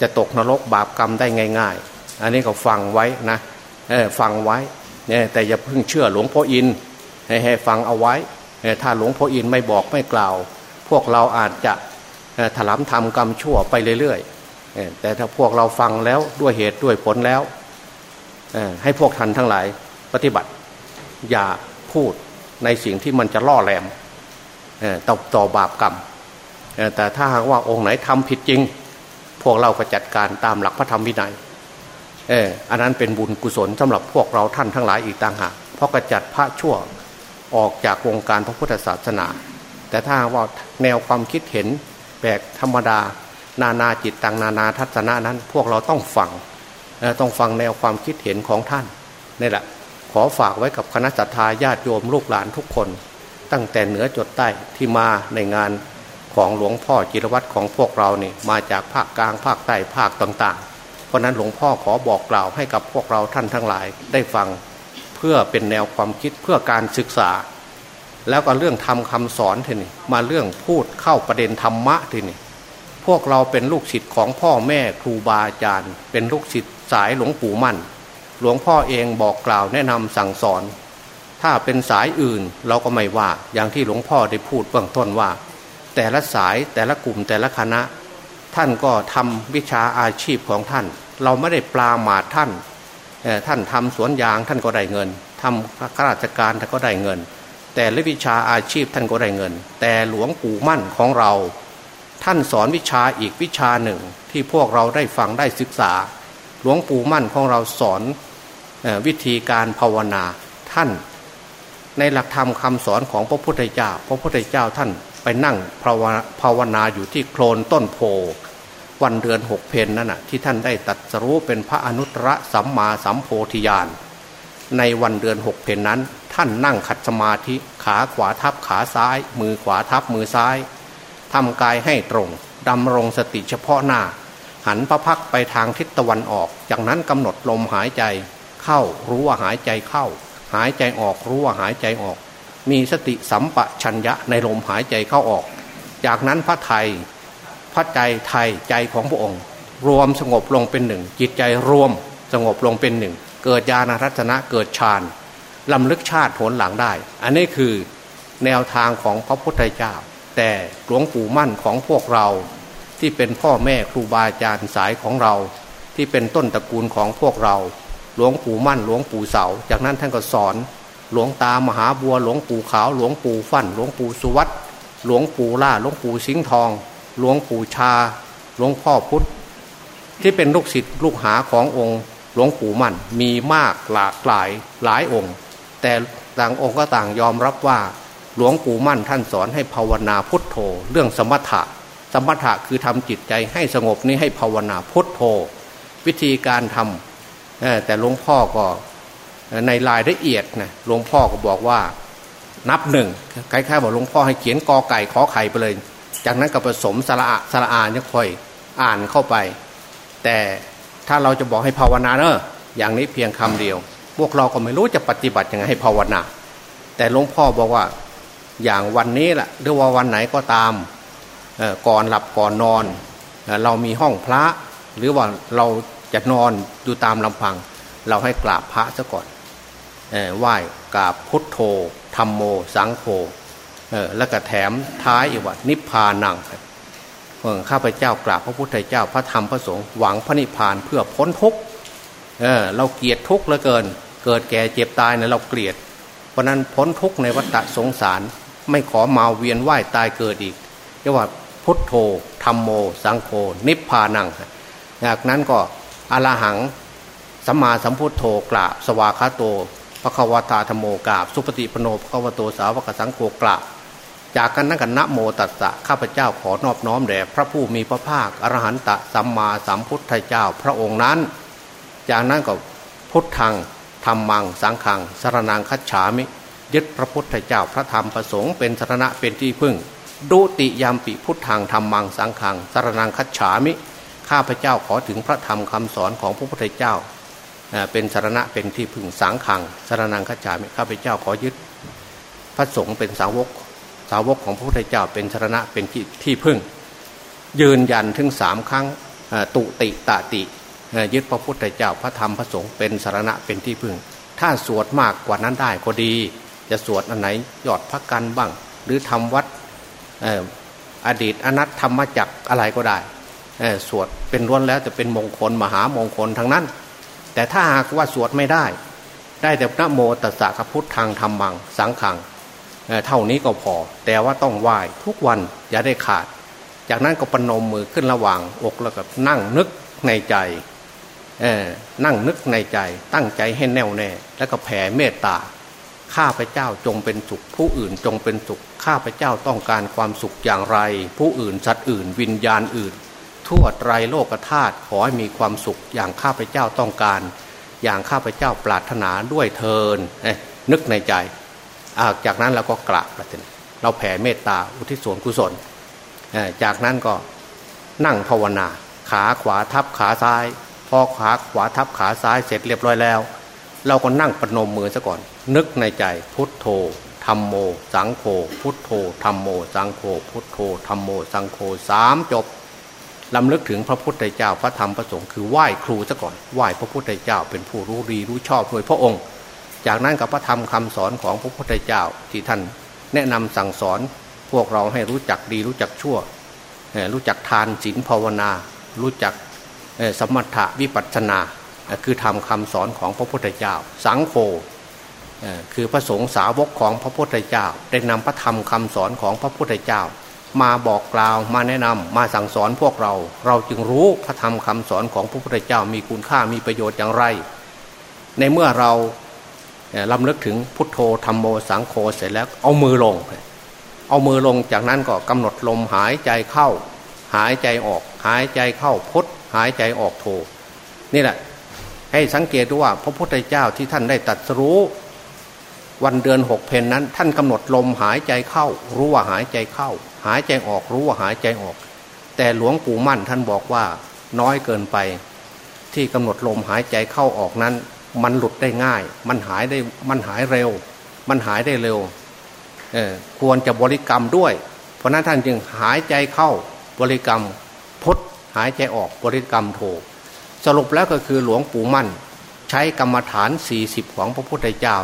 จะตกนรกบาปกรรมได้ง่าย ๆ อันนี้ก็ฟังไว้นะฟังไว้แต่อย่าเพิ่งเชื่อหลวงพ่ออินให้ฟังเอาไว้ ถ้าหลวงพ่ออินไม่บอกไม่กล่าว พวกเราอาจจะถลำทำกรรมชั่วไปเรื่อยๆแต่ถ้าพวกเราฟังแล้วด้วยเหตุด้วยผลแล้วให้พวกท่านทั้งหลายปฏิบัติ อย่าพูดในสิ่งที่มันจะล่อแหลมต่อต่อบาปกรรมแต่ถ้าหากว่าองค์ไหนทำผิดจริง พวกเราก็จัดการตามหลักพระธรรมวินัยเอออันนั้นเป็นบุญกุศลสำหรับพวกเราท่านทั้งหลายอีกต่างหากเพราะกระจัดพระชั่วออกจากวงการพระพุทธศาสนา แต่ถ้าว่าแนวความคิดเห็นแปลกธรรมดา นานาจิตตังนานาทัศนะนั้น พวกเราต้องฟังต้องฟังแนวความคิดเห็นของท่านนี่แหละ ขอฝากไว้กับคณะสัตยาญาติโยมลูกหลานทุกคน ตั้งแต่เหนือจดใต้ที่มาในงานของหลวงพ่อจิรวัตรของพวกเราเนี่ยมาจากภาคกลางภาคใต้ภาคต่างๆ เพราะนั้นหลวงพ่อขอบอกกล่าวให้กับพวกเราท่านทั้งหลายได้ฟังเพื่อเป็นแนวความคิดเพื่อการศึกษา แล้วก็เรื่องทำคำสอนทีนี่มาเรื่องพูดเข้าประเด็นธรรมะทีนี่พวกเราเป็นลูกศิษย์ของพ่อแม่ครูบาอาจารย์ เป็นลูกศิษย์สายหลวงปู่มั่น หลวงพ่อเองบอกกล่าวแนะนำสั่งสอน ถ้าเป็นสายอื่นเราก็ไม่ว่าอย่างที่หลวงพ่อได้พูดเบื้องต้นว่า แต่ละสายแต่ละกลุ่มแต่ละคณะ ท่านก็ทำวิชาอาชีพของท่าน เราไม่ได้ปลาหมาดท่านท่านทำสวนยางท่านก็ได้เงินทำข้าราชการท่านก็ได้เงิน แต่ละวิชาอาชีพท่านก็ได้เงิน แต่หลวงปู่มั่นของเรา ท่านสอนวิชาอีกวิชาหนึ่งที่พวกเราได้ฟังได้ศึกษา หลวงปู่มั่นของเราสอน วิธีการภาวนาท่าน ในหลักธรรมคำสอนของพระพุทธเจ้า พระพุทธเจ้าท่านไปนั่งภาวนาอยู่ที่โคลนต้นโพวันเดือนหกเพนนั่นนะที่ท่านได้ตัดสรู้เป็นพระอนุตตรสัมมาสัมโพธิญาณในวันเดือนหกเพนนั้น ท่านนั่งขัดสมาธิขาขวาทับขาซ้าย มือขวาทับมือซ้ายทำกายให้ตรงดำรงสติเฉพาะหน้า หันพระพักไปทางทิศตะวันออก จากนั้นกำหนดลมหายใจ เข้า รู้ว่าหายใจเข้า หายใจออกรู้ว่าหายใจออก มีสติสัมปชัญญะในลมหายใจเข้าออก จากนั้นพระไทยพระใจไทยใจของพระองค์ รวมสงบลงเป็นหนึ่ง จิตใจรวมสงบลงเป็นหนึ่ง เกิดญาณรัตนะเกิดฌานลำลึกชาติผลหลังได้ อันนี้คือแนวทางของพระพุทธเจ้า แต่หลวงปู่มั่นของพวกเราที่เป็นพ่อแม่ครูบาอาจารย์สายของเรา ที่เป็นต้นตระกูลของพวกเรา หลวงปู่มั่นหลวงปู่เสา จากนั้นท่านก็สอน หลวงตามหาบัว หลวงปู่ขาว หลวงปู่ฟัน่น หลวงปู่สุวัตหลวงปู่ล่า หลวงปู่สิงห์ทอง หลวงปู่ชา หลวงพ่อพุทธที่เป็นลูกศิษย์ลูกหาขององค์ หลวงปู่มั่นมีมากหลากหลายหลายองค์ แต่ต่างองค์ก็ต่างยอมรับว่า หลวงปู่มั่นท่านสอนให้ภาวนาพุทโธ เรื่องสมถะ สมถะคือทำจิตใจให้สงบนี้ให้ภาวนาพุทโธ วิธีการทำ แต่หลวงพ่อก็ในรายละเอียดนะหลวงพ่อก็บอกว่านับหนึ่งคล้ายๆบอกหลวงพ่อให้เขียนกอไก่ขอไข่ไปเลย จากนั้นก็ผสมสระอสระอานี่ค่อยอ่านเข้าไป แต่ถ้าเราจะบอกให้ภาวนาเนอะอย่างนี้เพียงคำเดียว พวกเราก็ไม่รู้จะปฏิบัติยังไงให้ภาวนา แต่หลวงพ่อบอกว่าอย่างวันนี้แหละหรือว่าวันไหนก็ตามก่อนหลับก่อนนอน เรามีห้องพระ หรือว่าเรา จะนอนอยู่ตามลำพัง เราให้กราบพระซะก่อนไหว้กราบพุทโธธรรมโม สังโฆแล้วก็แถมท้ายอีกว่านิพพานังข้าพเจ้ากราบพระพุทธเจ้าพระธรรมพระสงฆ์หวังพระนิพพานเพื่อพ้นทุกข์เเราเกลียดทุกข์เหลือเกิน เกิดแก่เจ็บตายเนี่ยเราเกลียด เพราะนั้นพ้นทุกข์ในวัฏสงสารไม่ขอมาเวียนว่ายตายเกิดอีกเรียกว่าพุทโธธรรมโม สังโฆนิพพานังจากนั้นก็ อรหังสัมมาสัมพุทโธกราบสวาคาโตพระควตาธรมโมกราบ สุปฏิปโนพระควโตสาวกสังโฆกราบจากกันนั้นกันนะโมตัสสะข้าพเจ้าขอนอบน้อมแด่พระผู้มีพระภาคอรหันตะสัมมาสัมพุทธเจ้าพระองค์นั้น จากนั้นก็พุทธังธรรมังสังขังสารนังคัจฉามิ ยึดพระพุทธเจ้าพระธรรมประสงค์เป็นสารณะเป็นที่พึ่ง ดุติยามปิพุทธังธรรมังสังขังสารนังคัจฉามิ ข้าพเจ้าขอถึงพระธรรมคำสอนของพระพุทธเจ้าเป็นสารณะเป็นที่พึ่งสังขังสารนังคัจามิข้าพเจ้าขอยึด พระสงฆ์เป็นสาวกสาวกของพระพุทธเจ้าเป็นสารณะเป็นที่ที่พึ่ง ยืนยันถึงสามครั้งตุติตาติยึดพระพุทธเจ้าพระธรรมพระสงฆ์เป็นสารณะเป็นที่พึ่ง ถ้าสวดมากกว่านั้นได้ก็ดี จะสวดอันไหนยอดพระกันบ้าง หรือทำวัดอดีตอนัตธรรมจักอะไรก็ได้ สวดเป็นล้วนแล้วจะเป็นมงคลมหามงคลทั้งนั้น แต่ถ้าหากว่าสวดไม่ได้ ได้แต่นโมตัสสะกพุทธทางธรรมังสังขังเท่านี้ก็พอ แต่ว่าต้องไหว้ทุกวันอย่าได้ขาด จากนั้นก็ปนมมือขึ้นระหว่างอกแล้วก็นั่งนึกในใจนั่งนึกในใจ ตั้งใจให้แน่วแน่ แล้วก็แผ่เมตตาข้าพเจ้าจงเป็นสุข ผู้อื่นจงเป็นสุข ข้าพเจ้าต้องการความสุขอย่างไร ผู้อื่นสัตว์อื่น วิญญาณอื่น ทั่วไตรโลกธาตุขอให้มีความสุขอย่างข้าพเจ้าต้องการ อย่างข้าพเจ้าปรารถนาด้วยเทินนึกในใจจากนั้นเราก็กราบเราแผ่เมตตาอุทิศส่วนกุศลจากนั้นก็นั่งภาวนาขาขวาทับขาซ้าย พอขาขวาทับขาซ้ายเสร็จเรียบร้อยแล้ว เราก็นั่งปนมมือซะก่อน นึกในใจพุทโธธรรมโม สังโฆพุทโธธรรมโม สังโฆพุทโธธรรมโม สังโฆสามจบ ลำลึกถึงพระพุทธเจ้าพระธรรมพระสงฆ์คือไหว้ครูซะก่อนไหว้พระพุทธเจ้า เป็นผู้รู้ดีรู้ชอบโดยพระองค์ จากนั้นกับพระธรรมคำสอนของพระพุทธเจ้าที่ท่านแนะนำสั่งสอนพวกเราให้รู้จักดีรู้จักชั่ว รู้จักทานศีลภาวนา รู้จักสมถะวิปัสนา คือทำคำสอนของพระพุทธเจ้า สังโฆคือพระสงฆ์สาวกของพระพุทธเจ้า ได้นำพระธรรมคำสอนของพระพุทธเจ้า มาบอกกล่าวมาแนะนำมาสั่งสอนพวกเรา เราจึงรู้พระธรรมคำสอนของพระพุทธเจ้ามีคุณค่ามีประโยชน์อย่างไร ในเมื่อเราลำลึกถึงพุทโธธรรมโมสังโฆเสร็จแล้วเอามือลง เอามือลงจากนั้นก็กำหนดลมหายใจเข้า หายใจออก หายใจเข้าพุทหายใจออกโธนี่แหละให้สังเกตดูว่าพระพุทธเจ้าที่ท่านได้ตัดสู้ วันเดือนหกเพนนั้น ท่านกำหนดลมหายใจเข้า รู้ว่าหายใจเข้า หายใจออกรู้ว่าหายใจออก แต่หลวงปู่มั่นท่านบอกว่าน้อยเกินไป ที่กำหนดลมหายใจเข้าออกนั้น มันหลุดได้ง่าย มันหายได้มันหายเร็ว มันหายได้เร็วควรจะบริกรรมด้วย เพราะนั้นท่านจึงหายใจเข้าบริกรรมพดหายใจออกบริกรรมโทสรุปแล้วก็คือหลวงปู่มั่น ใช้กรรมฐาน 40 ของพระพุทธเจ้า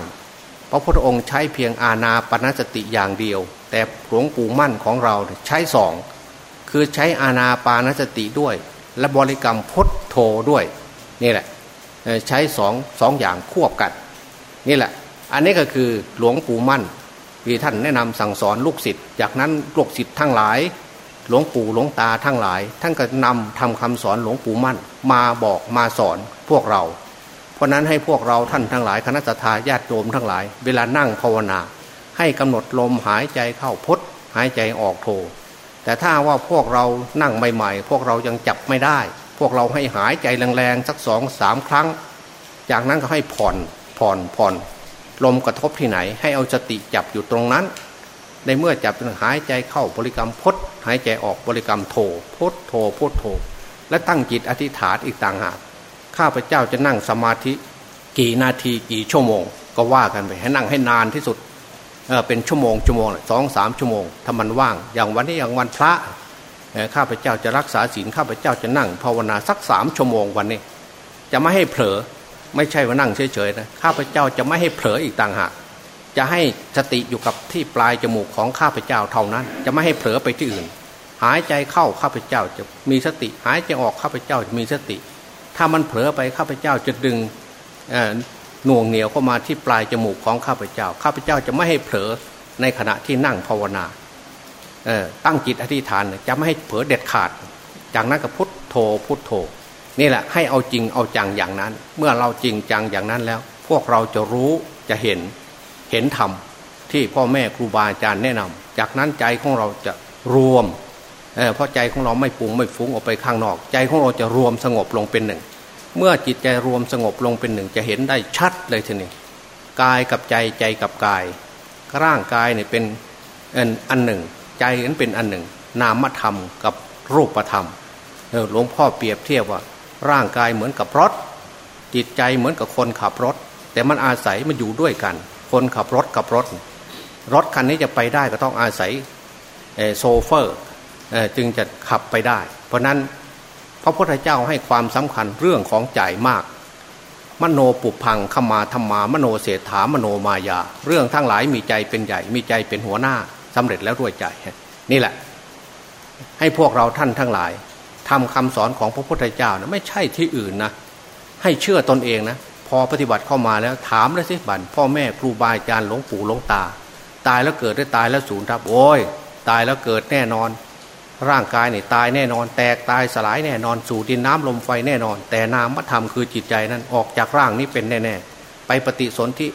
พระพุทธองค์ใช้เพียงอาณาปณสติอย่างเดียว แต่หลวงปู่มั่นของเราใช้สองคือใช้อาณาปานสติด้วย และบริกรรมพดโทด้วยนี่แหละใช้สองสองอย่างควบกันนี่แหละ อันนี้ก็คือหลวงปู่มั่นที่ท่านแนะนำสั่งสอนลูกศิษย์จากนั้นลูกศิษย์ทั้งหลาย หลวงปู่หลวงตาทั้งหลาย ท่านก็นำทำคำสอนหลวงปู่มั่น มาบอกมาสอนพวกเรา เพราะนั้นให้พวกเราท่านทั้งหลายคณะทาญาติโยมทั้งหลาย เวลานั่งภาวนา ให้กำหนดลมหายใจเข้าพดหายใจออกโท แต่ถ้าว่าพวกเรานั่งใหม่ๆ พวกเรายังจับไม่ได้ พวกเราให้หายใจแรงๆสักสองสามครั้ง จากนั้นก็ให้ผ่อนผ่อนผ่อน ลมกระทบที่ไหน ให้เอาสติจับอยู่ตรงนั้น ในเมื่อจับหายใจเข้าบริกรรมพดหายใจออกบริกรรมโทพดโทพดโท และตั้งจิตอธิษฐานอีกต่างหากข้าพเจ้าจะนั่งสมาธิ กี่นาทีกี่ชั่วโมง ก็ว่ากันไปให้นั่งให้นานที่สุด เป็นชั่วโมงชั่วโมงสองสามชั่วโมงถ้ามันว่าง อย่างวันนี้อย่างวันพระข้าพเจ้าจะรักษาศีลข้าพเจ้าจะนั่งภาวนาสักสามชั่วโมงวันนี้ จะไม่ให้เผลอไม่ใช่ว่านั่งเฉยๆนะข้าพเจ้าจะไม่ให้เผลออีกต่างหากจะให้สติอยู่กับที่ปลายจมูกของข้าพเจ้าเท่านั้น จะไม่ให้เผลอไปที่อื่น หายใจเข้าข้าพเจ้าจะมีสติ หายใจออกข้าพเจ้าจะมีสติ ถ้ามันเผลอไปข้าพเจ้าจะดึง น่วงเหนียวเข้ามาที่ปลายจมูกของข้าพเจ้า ข้าพเจ้าจะไม่ให้เผลอในขณะที่นั่งภาวนาตั้งจิตอธิษฐานจะไม่ให้เผลอเด็ดขาด จากนั้นก็พุทโธพุทโธนี่แหละให้เอาจริงเอาจังอย่างนั้น เมื่อเราจริงจังอย่างนั้นแล้ว พวกเราจะรู้จะเห็นเห็นธรรมที่พ่อแม่ครูบาอาจารย์แนะนำจากนั้นใจของเราจะรวมเเพราะใจของเราไม่ปุงไม่ฟุ้งออกไปข้างนอก ใจของเราจะรวมสงบลงเป็นหนึ่ง เมื่อจิตใจรวมสงบลงเป็นหนึ่งจะเห็นได้ชัดเลยทีนี้กายกับใจใจกับกาย ร่างกายเนี่ยเป็นอันหนึ่ง ใจนั้นเป็นอันหนึ่ง นามธรรมกับรูปธรรมหลวงพ่อเปรียบเทียบว่า ร่างกายเหมือนกับรถ จิตใจเหมือนกับคนขับรถ แต่มันอาศัยมันอยู่ด้วยกัน คนขับรถกับรถ รถคันนี้จะไปได้ก็ต้องอาศัยโซเฟอร์จึงจะขับไปได้ เพราะนั้น ระพุทธเจ้าให้ความสำคัญเรื่องของใจมาก มโนปุพังขมาธรรมามโนเศรษฐามโนมายา เรื่องทั้งหลายมีใจเป็นใหญ่ มีใจเป็นหัวหน้าสำเร็จแล้วด้วยใจ นี่แหละ ให้พวกเราท่านทั้งหลายทำคำสอนของพระพุทธเจ้านะไม่ใช่ที่อื่นนะให้เชื่อตนเองนะพอปฏิบัติเข้ามาแล้วถามแล้วสิบันพ่อแม่ครูบาอาจารย์หลวงปู่หลวงตา ตายแล้วเกิดได้ตายแล้วสูญครับโอ้ยตายแล้วเกิดแน่นอน ร่างกายเนี่ยตายแน่นอน แตกตายสลายแน่นอนสู่ดินน้ำลมไฟแน่นอน แต่นามธรรมคือจิตใจนั้นออกจากร่างนี้เป็นแน่ๆไปปฏิสนธิ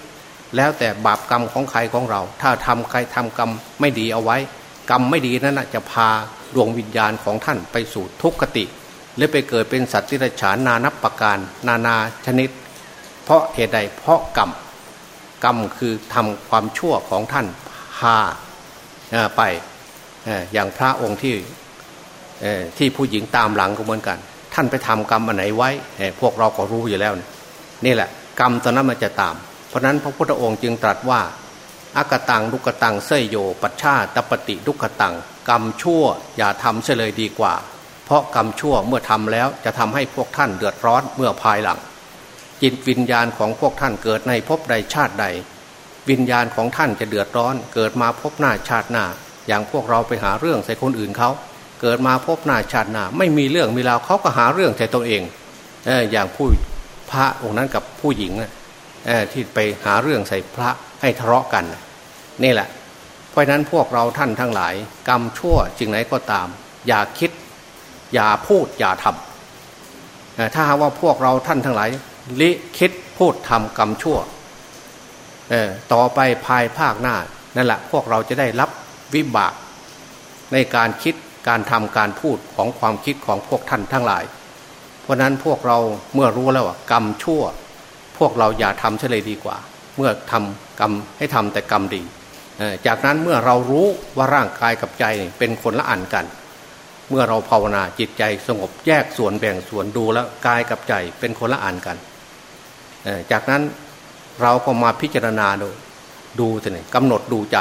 แล้วแต่บาปกรรมของใครของเรา ถ้าทำใครทำกรรมไม่ดีเอาไว้ กรรมไม่ดีนั้นจะพาดวงวิญญาณของท่านไปสู่ทุกขติหรือไปเกิดเป็นสัตว์ที่รฉานนานับประการ นานาชนิด เพราะเหตุใดเพราะกรรมกรรมคือทำความชั่วของท่านพาไป อย่างพระองค์ที่ที่ผู้หญิงตามหลังก็เหมือนกัน ท่านไปทำกรรมอันไหนไว้ พวกเราก็รู้อยู่แล้ว นี่แหละ กรรมตอนนั้นมันจะตาม เพราะนั้นพระพุทธองค์จึงตรัสว่าอากตังลุกตังเสยโย ปัชชาตปฏิลุกตัง กรรมชั่วอย่าทำเสียเลยดีกว่า เพราะกรรมชั่วเมื่อทำแล้วจะทำให้พวกท่านเดือดร้อนเมื่อภายหลัง จิตวิญญาณของพวกท่านเกิดในภพใดชาติใด วิญญาณของท่านจะเดือดร้อนเกิดมาพบหน้าชาติหน้า อย่างพวกเราไปหาเรื่องใส่คนอื่นเขาเกิดมาพบหน้าชาติหน้าไม่มีเรื่องมีราวเขาก็หาเรื่องใส่ตัวเองเอออย่างผู้พระองค์นั้นกับผู้หญิงเออที่ไปหาเรื่องใส่พระให้ทะเลาะกันนี่แหละ เพราะนั้นพวกเราท่านทั้งหลาย กรรมชั่วจึงไหนก็ตาม อย่าคิด อย่าพูดอย่าทำถ้าหากว่าพวกเราท่านทั้งหลาย ลิคิดพูดทำกรรมชั่วต่อไปภายภาคหน้านั่นแหละพวกเราจะได้รับ วิบาก ในการคิดการทำการพูดของความคิดของพวกท่านทั้งหลาย เพราะนั้นพวกเราเมื่อรู้แล้วว่ากรรมชั่ว พวกเราอย่าทำเฉลยดีกว่า เมื่อทำกรรมให้ทำแต่กรรมดี จากนั้นเมื่อเรารู้ว่าร่างกายกับใจเป็นคนละอันกัน เมื่อเราภาวนาจิตใจสงบแยกส่วนแบ่งส่วนดูแล้วกายกับใจเป็นคนละอันกัน จากนั้นเราก็มาพิจารณาดูดูสิกำหนดดูใจ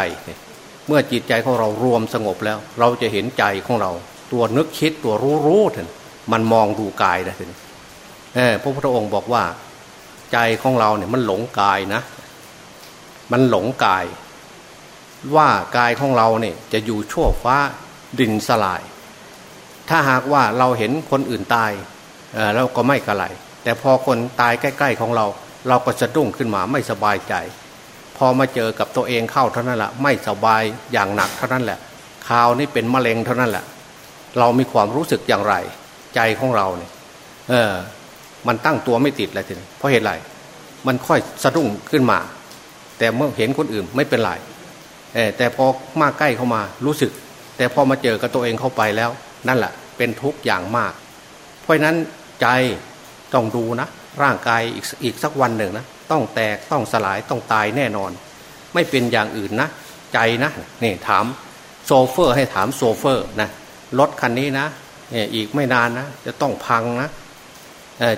มื่อจิตใจของเรารวมสงบแล้ว เราจะเห็นใจของเรา ตัวนึกคิดตัวรู้รู้ถึงมันมองดูกายนะถึงพระพุทธองค์บอกว่า ใจของเราเนี่ยมันหลงกายนะ มันหลงกาย ว่ากายของเราเนี่ยจะอยู่ชั่วฟ้าดินสลาย ถ้าหากว่าเราเห็นคนอื่นตายเราก็ไม่กระไรแต่พอคนตายใกล้ ๆของเรา เราก็จะดุ้งขึ้นมาไม่สบายใจ อมาเจอกับตัวเองเข้าเท่านั้นแหละไม่สบายอย่างหนักเท่านั้นแหละข่าวนี้เป็นมะเร็งเท่านั้นแหละ เรามีความรู้สึกอย่างไร ใจของเราเนี่ยเออ มันตั้งตัวไม่ติดเลยทีนี้เพราะเหตุไรมันค่อยสะดุ้งขึ้นมา แต่เมื่อเห็นคนอื่นไม่เป็นไรแต่พอมาใกล้เข้ามารู้สึก แต่พอมาเจอกับตัวเองเข้าไปแล้ว นั่นแหละเป็นทุกข์อย่างมาก เพราะนั้นใจต้องดูนะ ร่างกายอีกอีกสักวันหนึ่งนะ ต้องแตกต้องสลายต้องตายแน่นอน ไม่เป็นอย่างอื่นนะ ใจนะนี่ถามโชเฟอร์ให้ถามโชเฟอร์นะรถคันนี้นะเนี่ยอีกไม่นานนะ จะต้องพังนะ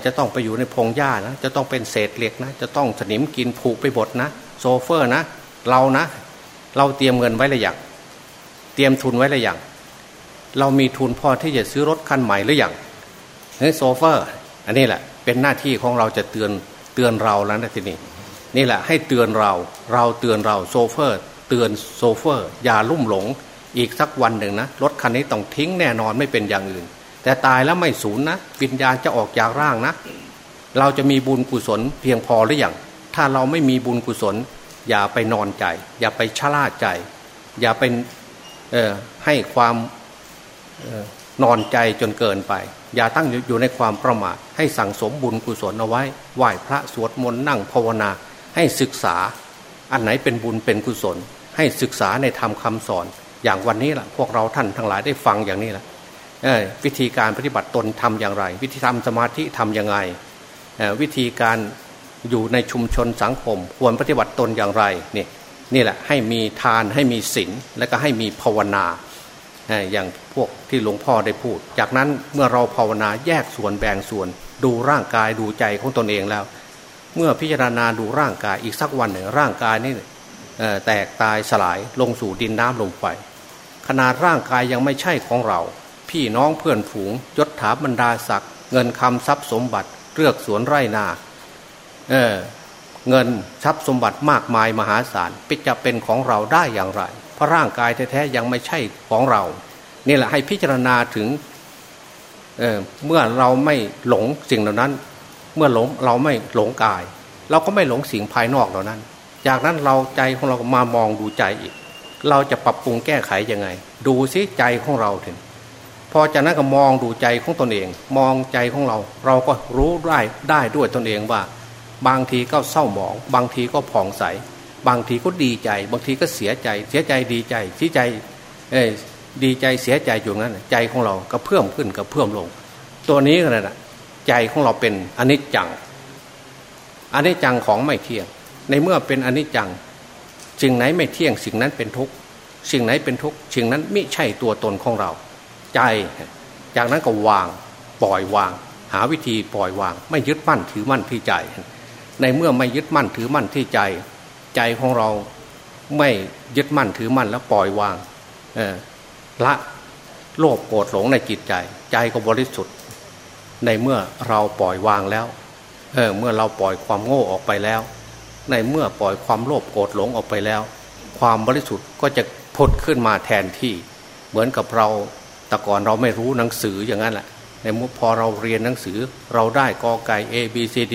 จะต้องไปอยู่ในพงหญ้านะจะต้องเป็นเศษเหล็กนะ จะต้องสนิมกินผุไปหมดนะโชเฟอร์นะ เรานะ เราเตรียมเงินไว้หรือยังเตรียมทุนไว้หรือยังเรามีทุนพอที่จะซื้อรถคันใหม่หรือยังเฮ้ยโชเฟอร์ อันนี้แหละ เป็นหน้าที่ของเราจะเตือน เตือนเราแล้วนะทีนี้นี่แหละให้เตือนเราเราเตือนเราโชเฟอร์ เตือนโชเฟอร์ อย่าลุ่มหลง อีกสักวันหนึ่งนะรถคันนี้ต้องทิ้งแน่นอนไม่เป็นอย่างอื่น แต่ตายแล้วไม่สูญนะวิญญาณจะออกจากร่างนะ เราจะมีบุญกุศลเพียงพอหรือยังถ้าเราไม่มีบุญกุศล อย่าไปนอนใจ อย่าไปชะล่าใจ อย่าไปให้ความนอนใจจนเกินไป อย่าตั้งอยู่ในความประมาทให้สั่งสมบุญกุศลเอาไว้ ไหว้พระสวดมนต์นั่งภาวนา ให้ศึกษา อันไหนเป็นบุญเป็นกุศล ให้ศึกษาในธรรมคาสอน อย่างวันนี้แหละพวกเราท่านทั้งหลายได้ฟังอย่างนี้แหละวิธีการปฏิบัติตนทำอย่างไร วิธีทำสมาธิทำยังไงวิธีการอยู่ในชุมชนสังคม ควรปฏิบัติตนอย่างไรนี่นี่แหละให้มีทานให้มีศีลและก็ให้มีภาวนา อย่างพวกที่หลวงพ่อได้พูด จากนั้นเมื่อเราภาวนาแยกส่วนแบ่งส่วน ดูร่างกายดูใจของตนเองแล้ว เมื่อพิจารณาดูร่างกายอีกสักวันหนึ่งร่างกายนี่แตกตายสลายลงสู่ดินน้ำลงไฟขนาดร่างกายยังไม่ใช่ของเรา พี่น้องเพื่อนฝูงยศถาบรรดาศักดิ์เงินคำทรัพย์สมบัติเลือกสวนไร่นาเเงินทรัพย์สมบัติมากมายมหาศาลปิจะเป็นของเราได้อย่างไร เพราะร่างกายแท้ๆยังไม่ใช่ของเรา นี่แหละให้พิจารณาถึงเเมื่อเราไม่หลงสิ่งเหล่านั้น เมื่อหลงเราไม่หลงกาย เราก็ไม่หลงสิ่งภายนอกเหล่านั้น จากนั้นเราใจของเรามามองดูใจอีก เราจะปรับปรุงแก้ไขยังไง ดูซิใจของเราถึงพอจากนั้นก็มองดูใจของตนเอง มองใจของเรา เราก็รู้ได้ได้ด้วยตนเองว่า บางทีก็เศร้าหมอง บางทีก็ผ่องใส บางทีก็ดีใจ บางทีก็เสียใจ เสียใจดีใจเสียใจเอ้ดีใจเสียใจอยู่งั้นใจของเราก็เพิ่มขึ้นกับเพิ่มลง ตัวนี้ก็นะใจของเราเป็นอนิจจังอนิจจังของไม่เที่ยง ในเมื่อเป็นอนิจจังสิ่งไหนไม่เที่ยง สิ่งนั้นเป็นทุกข์สิ่งไหนเป็นทุกข์สิ่งนั้นไม่ใช่ตัวตนของเรา ใจ จากนั้นก็วางปล่อยวาง หาวิธีปล่อยวาง ไม่ยึดมั่นถือมั่นที่ใจ ในเมื่อไม่ยึดมั่นถือมั่นที่ใจ ใจของเราไม่ยึดมั่นถือมั่นแล้วปล่อยวางละโลภโกรธหลงในจิตใจ ใจก็บริสุทธิ์ ในเมื่อเราปล่อยวางแล้วเเมื่อเราปล่อยความโง่ออกไปแล้ว ในเมื่อปล่อยความโลภโกรธหลงออกไปแล้ว ความบริสุทธิ์ก็จะผุดขึ้นมาแทนที่ เหมือนกับเราแต่ก่อนเราไม่รู้หนังสืออย่างนั้นแหละในเมื่อพอเราเรียนหนังสือเราได้กอไก่ A B C D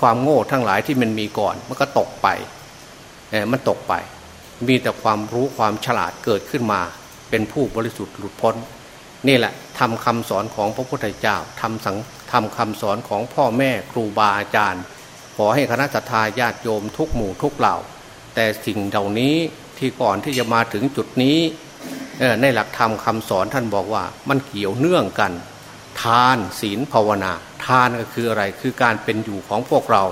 ความโง่ทั้งหลายที่มันมีก่อนมันก็ตกไป มันตกไป มีแต่ความรู้ความฉลาดเกิดขึ้นมา เป็นผู้บริสุทธิ์หลุดพ้น นี่แหละทำคำสอนของพระพุทธเจ้าทำสังทำคำสอนของพ่อแม่ครูบาอาจารย์ ขอให้คณะสัตยาญาติโยมทุกหมู่ทุกเหล่า แต่สิ่งเหล่านี้ที่ก่อนที่จะมาถึงจุดนี้ในหลักธรรมคาสอนท่านบอกว่ามันเกี่ยวเนื่องกัน ทานศีลภาวนา ทานก็คืออะไรคือการเป็นอยู่ของพวกเรา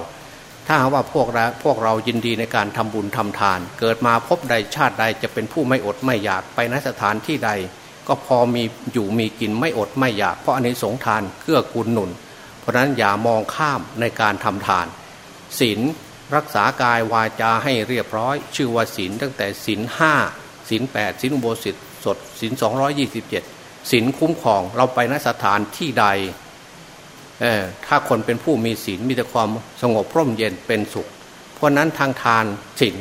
ถ้าว่าพวกเราพวกเรายินดีในการทำบุญทำทาน เกิดมาพบใดชาติใดจะเป็นผู้ไม่อดไม่อยากไปนสถานที่ใด ก็พอมีอยู่มีกินไม่อดไม่อยาก เพราะอันนี้สงทานเกื้อกูลหนุน เพราะนั้นอย่ามองข้ามในการทำทานศีลรักษากายวาจาให้เรียบร้อย ชื่อว่าศีลตั้งแต่ศีลห้าศีลแปดศีลอุโบสถสดศีลสองร้อยี่สิบเจ็ดศีลคุ้มครองเราไปนสถานที่ใด ถ้าคนเป็นผู้มีศีลมีแต่ความสงบร่มเย็นเป็นสุข เพราะนั้นทางทานศีล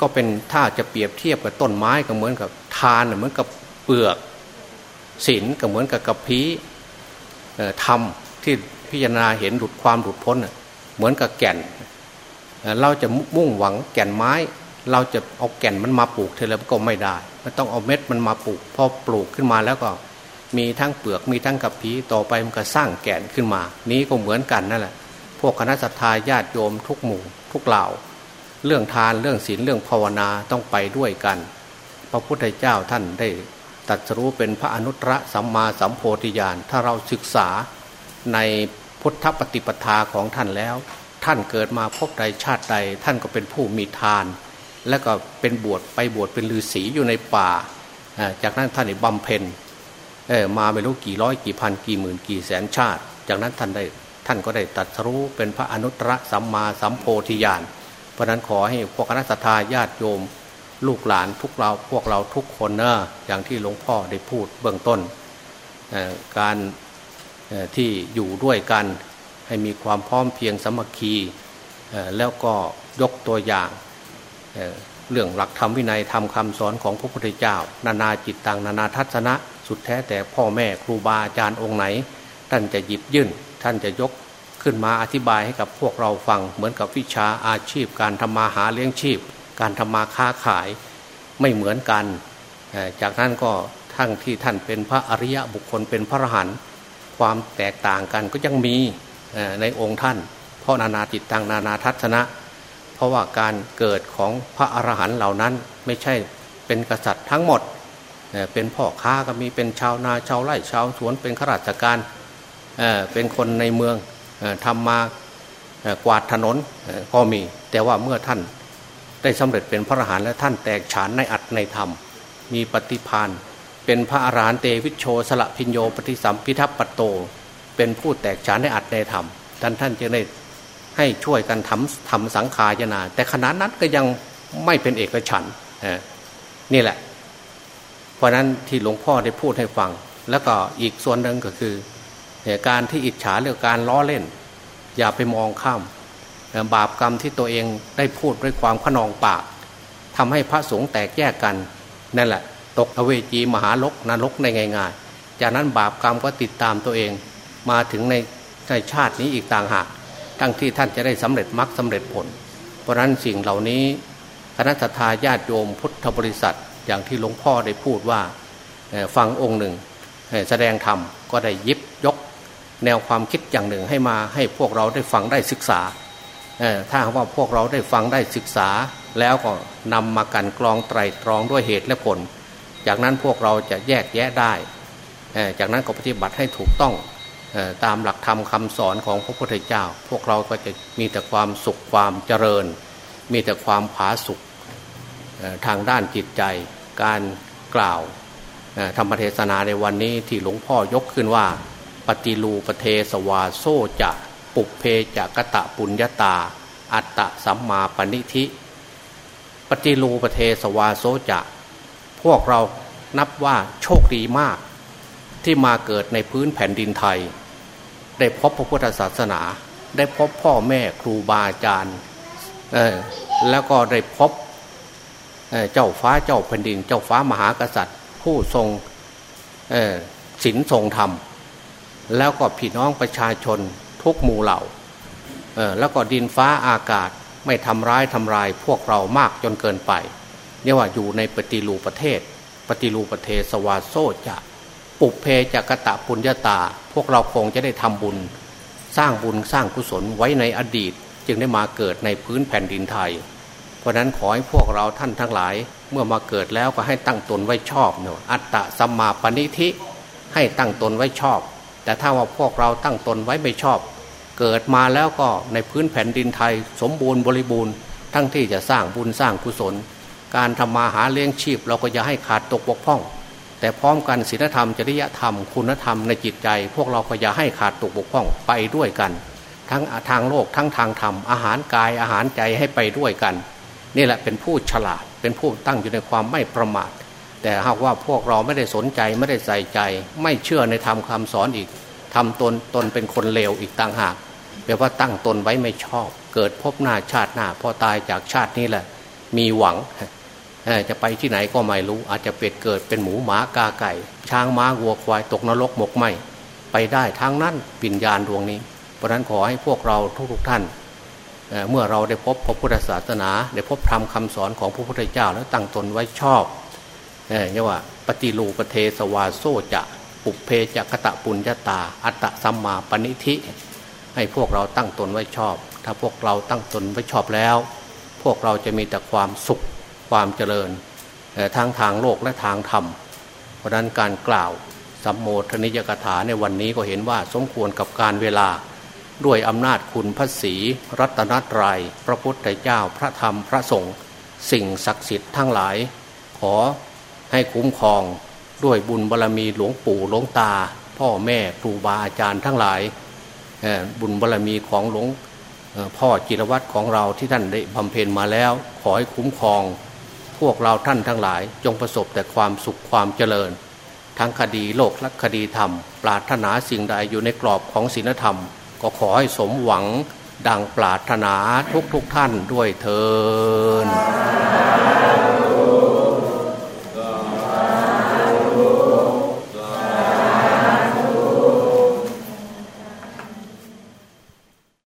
ก็เป็นถ้าจะเปรียบเทียบกับต้นไม้ก็เหมือนกับทานเหมือนกับเปลือกศีลก็เหมือนกับกระพี้ทำที่พิจารณาเห็นหลุดความหลุดพ้นเหมือนกับแก่น เราจะมุ่งหวังแก่นไม้ เราจะเอาแก่นมันมาปลูกเทเลก็ไม่ได้ มันต้องเอาเม็ดมันมาปลูกพอปลูกขึ้นมาแล้วก็ มีทั้งเปลือกมีทั้งกับผีต่อไปมันก็สร้างแก่นขึ้นมา นี้ก็เหมือนกันนั่นแหละพวกคณะสัตยาญาติโยมทุกหมู่ ทุกเหล่า เรื่องทานเรื่องศีลเรื่องภาวนาต้องไปด้วยกัน พระพุทธเจ้าท่านได้ตัดสรู้เป็นพระอนุตตรสัมมาสัมโพธิญาณถ้าเราศึกษาในพุทธปฏิปทาของท่านแล้ว ท่านเกิดมาพบใดชาติใด ท่านก็เป็นผู้มีทาน และก็เป็นบวชไปบวชเป็นฤาษีอยู่ในป่า จากนั้นท่านบำเพ็ญ มาไม่รู้กี่ร้อยกี่พันกี่หมื่นกี่แสนชาติ จากนั้นท่านได้ท่านก็ได้ตัดรู้เป็นพระอนุตตรสัมมาสัมโพธิญาณ เพราะนั้นขอให้พวกคณะทาญาติโยม ลูกหลานทุกเราพวกเราทุกคนนะอย่างที่หลวงพ่อได้พูดเบื้องต้น การที่อยู่ด้วยกันให้มีความพร้อมเพียงสมัคคีแล้วก็ยกตัวอย่างเรื่องหลักธรรมวินัยธรรมคำสอนของพระพุทธเจ้า นานาจิตตังนานาทัศนะ สุดแท้แต่พ่อแม่ครูบาอาจารย์องค์ไหน ท่านจะหยิบยื่นท่านจะยกขึ้นมาอธิบายให้กับพวกเราฟัง เหมือนกับวิชาอาชีพ การทำมาหาเลี้ยงชีพ การทำมาค้าขายไม่เหมือนกัน จากนั้นก็ทั้งที่ท่านเป็นพระอริยะบุคคลเป็นพระอรหันต์ความแตกต่างกันก็ยังมีในองค์ท่าน เพราะนานาจิตตังนานาทัศนะ เพราะว่าการเกิดของพระอรหันต์เหล่านั้นไม่ใช่เป็นกษัตริย์ทั้งหมด เป็นพ่อค้าก็มีเป็นชาวนาชาวไร่ชาวสวนเป็นข้าราชการเป็นคนในเมืองทำมากวาดถนนก็มี แต่ว่าเมื่อท่านได้สำเร็จเป็นพระอรหันต์และท่านแตกฉานในอัตในธรรม มีปฏิพานเป็นพระอรหันต์เตวิชโชสละพิญโยปฏิสัมพิทัพปโต เป็นผู้แตกฉานในอัตในธรรมท่านท่านจึงได้ให้ช่วยกันทำทำสังขารนา แต่ขณะนั้นก็ยังไม่เป็นเอกฉันนี่แหละ ราะนั้นที่หลวงพ่อได้พูดให้ฟัง แล้วก็อีกส่วนหนึ่งก็คือการที่อิจฉาเรื่องการล้อเล่น อย่าไปมองข้าม บาปกรรมที่ตัวเองได้พูดด้วยความขนองปากทำให้พระสงฆ์แตกแยกกันนั่นแหละ ตกอเวจีมหาลกนรกในง่ายๆจากนั้นบาปกรรมก็ติดตามตัวเอง มาถึงในในชาตินี้อีกต่างหากทั้งที่ท่านจะได้สำเร็จมรรคสาเร็จผล เพราะนั้นสิ่งเหล่านี้คณะทาญาติโยมพุทธบริษัท อย่างที่หลวงพ่อได้พูดว่าฟังองค์หนึ่งแสดงธรรมก็ได้ยิบยก แนวความคิดอย่างหนึ่งให้มาให้พวกเราได้ฟังได้ศึกษาถ้าว่าพวกเราได้ฟังได้ศึกษา แล้วก็นำมากันกรองไตรตรองด้วยเหตุและผล จากนั้นพวกเราจะแยกแยะได้ จากนั้นก็ปฏิบัติให้ถูกต้องตามหลักธรรมคาสอนของพระพุทธเจ้า พวกเราก็จะมีแต่ความสุขความเจริญ มีแต่ความผาสุข ทางด้านจิตใจ การกล่าวธรรมเทศนาในวันนี้ที่หลวงพ่อยกขึ้นว่า ปฏิรูปเทสวาโส จะปุพเพจะกะตะปุญญะตา อัตตะสัมมาปะณิธิ ปฏิรูปเทสวาโส จะ พวกเรานับว่าโชคดีมากที่มาเกิดในพื้นแผ่นดินไทย ได้พบพระพุทธศาสนา ได้พบพ่อแม่ครูบาอาจารย์แล้วก็ได้พบ เจ้าฟ้าเจ้าแผ่นดิน เจ้าฟ้ามหากษัตริย์ ผู้ทรงศีลทรงธรรม แล้วก็พี่น้องประชาชนทุกหมู่เหล่าแล้วก็ดินฟ้าอากาศไม่ทำร้ายทำลายพวกเรามากจนเกินไปเนี่ยว่าอยู่ในปฏิรูปประเทศ ปฏิรูประเทศสวาโซจะปุเพจะกะตะปุญญาตา พวกเราคงจะได้ทำบุญ สร้างบุญสร้างกุศลไว้ในอดีต จึงได้มาเกิดในพื้นแผ่นดินไทย เพราะนั้นขอให้พวกเราท่านทั้งหลาย เมื่อมาเกิดแล้วก็ให้ตั้งตนไว้ชอบเนาะอัตตะสัมมาปณิธิให้ตั้งตนไว้ชอบ แต่ถ้าว่าพวกเราตั้งตนไว้ไม่ชอบ เกิดมาแล้วก็ในพื้นแผ่นดินไทย สมบูรณ์บริบูรณ์ ทั้งที่จะสร้างบุญสร้างกุศล การทำมาหาเลี้ยงชีพ เราก็อย่าให้ขาดตกบกพร่อง แต่พร้อมกันศีลธรรมจริยธรรมคุณธรรมในจิตใจ พวกเราก็อย่าให้ขาดตกบกพร่องไปด้วยกัน ทั้งทางโลกทั้งทางธรรมอาหารกายอาหารใจให้ไปด้วยกัน นี่แหละเป็นผู้ฉลาด เป็นผู้ตั้งอยู่ในความไม่ประมาท แต่หากว่าพวกเราไม่ได้สนใจไม่ได้ใส่ใจ ไม่เชื่อในธรรมคาสอนอีกทำตนตนเป็นคนเลวอีกต่างหากแปลว่าตั้งตนไว้ไม่ชอบ เกิดพบหน้าชาติหน้าพอตายจากชาตินี้แหละ มีหวังจะไปที่ไหนก็ไม่รู้ อาจจะเป็ดเกิดเป็นหมูหมากาไก่ ช้างม้าวัวควายตกนรกหมกไหมไปได้ทั้งนั้นปิญญาณดวงนี้ เพราะนั้นขอให้พวกเราทุกๆท่าน เมื่อเราได้พบพระพุทธศาสนา ได้พบธรรมคาสอนของพระพุทธเจ้าแล้วตั้งตนไว้ชอบเนี่ยว่าปฏิรูปเทสวาโซจะปุเพจักตะปุญญาตา อัตตะสัมมาปณิธิ ให้พวกเราตั้งตนไว้ชอบ ถ้าพวกเราตั้งตนไว้ชอบแล้ว พวกเราจะมีแต่ความสุขความเจริญทั้งทางโลกและทางธรรม เพราะนั้นการกล่าวสัมโมทนิยกถาในวันนี้ก็เห็นว่าสมควรกับการเวลา ด้วยอำนาจคุณพระศรีรัตนตรยัยพระพุทธเจ้าพระธรรมพระสงฆ์สิ่งศักดิ์สิทธิ์ทั้งหลาย ขอให้คุ้มครองด้วยบุญบารรมีหลวงปู่หลวงตา พ่อแม่ครูบาอาจารย์ทั้งหลาย บุญบารรมีของหลวงพ่อจิรวัตรของเราที่ท่านได้บำเพ็ญมาแล้ว ขอให้คุ้มครอง พวกเราท่านทั้งหลาย จงประสบแต่ความสุขความเจริญ ทั้งคดีโลกและคดีธรรม ปราถนาสิ่งใดอยู่ในกรอบของศีลธรรม ก็ขอให้สมหวังดังปรารถนาทุกทุกท่านด้วยเทอ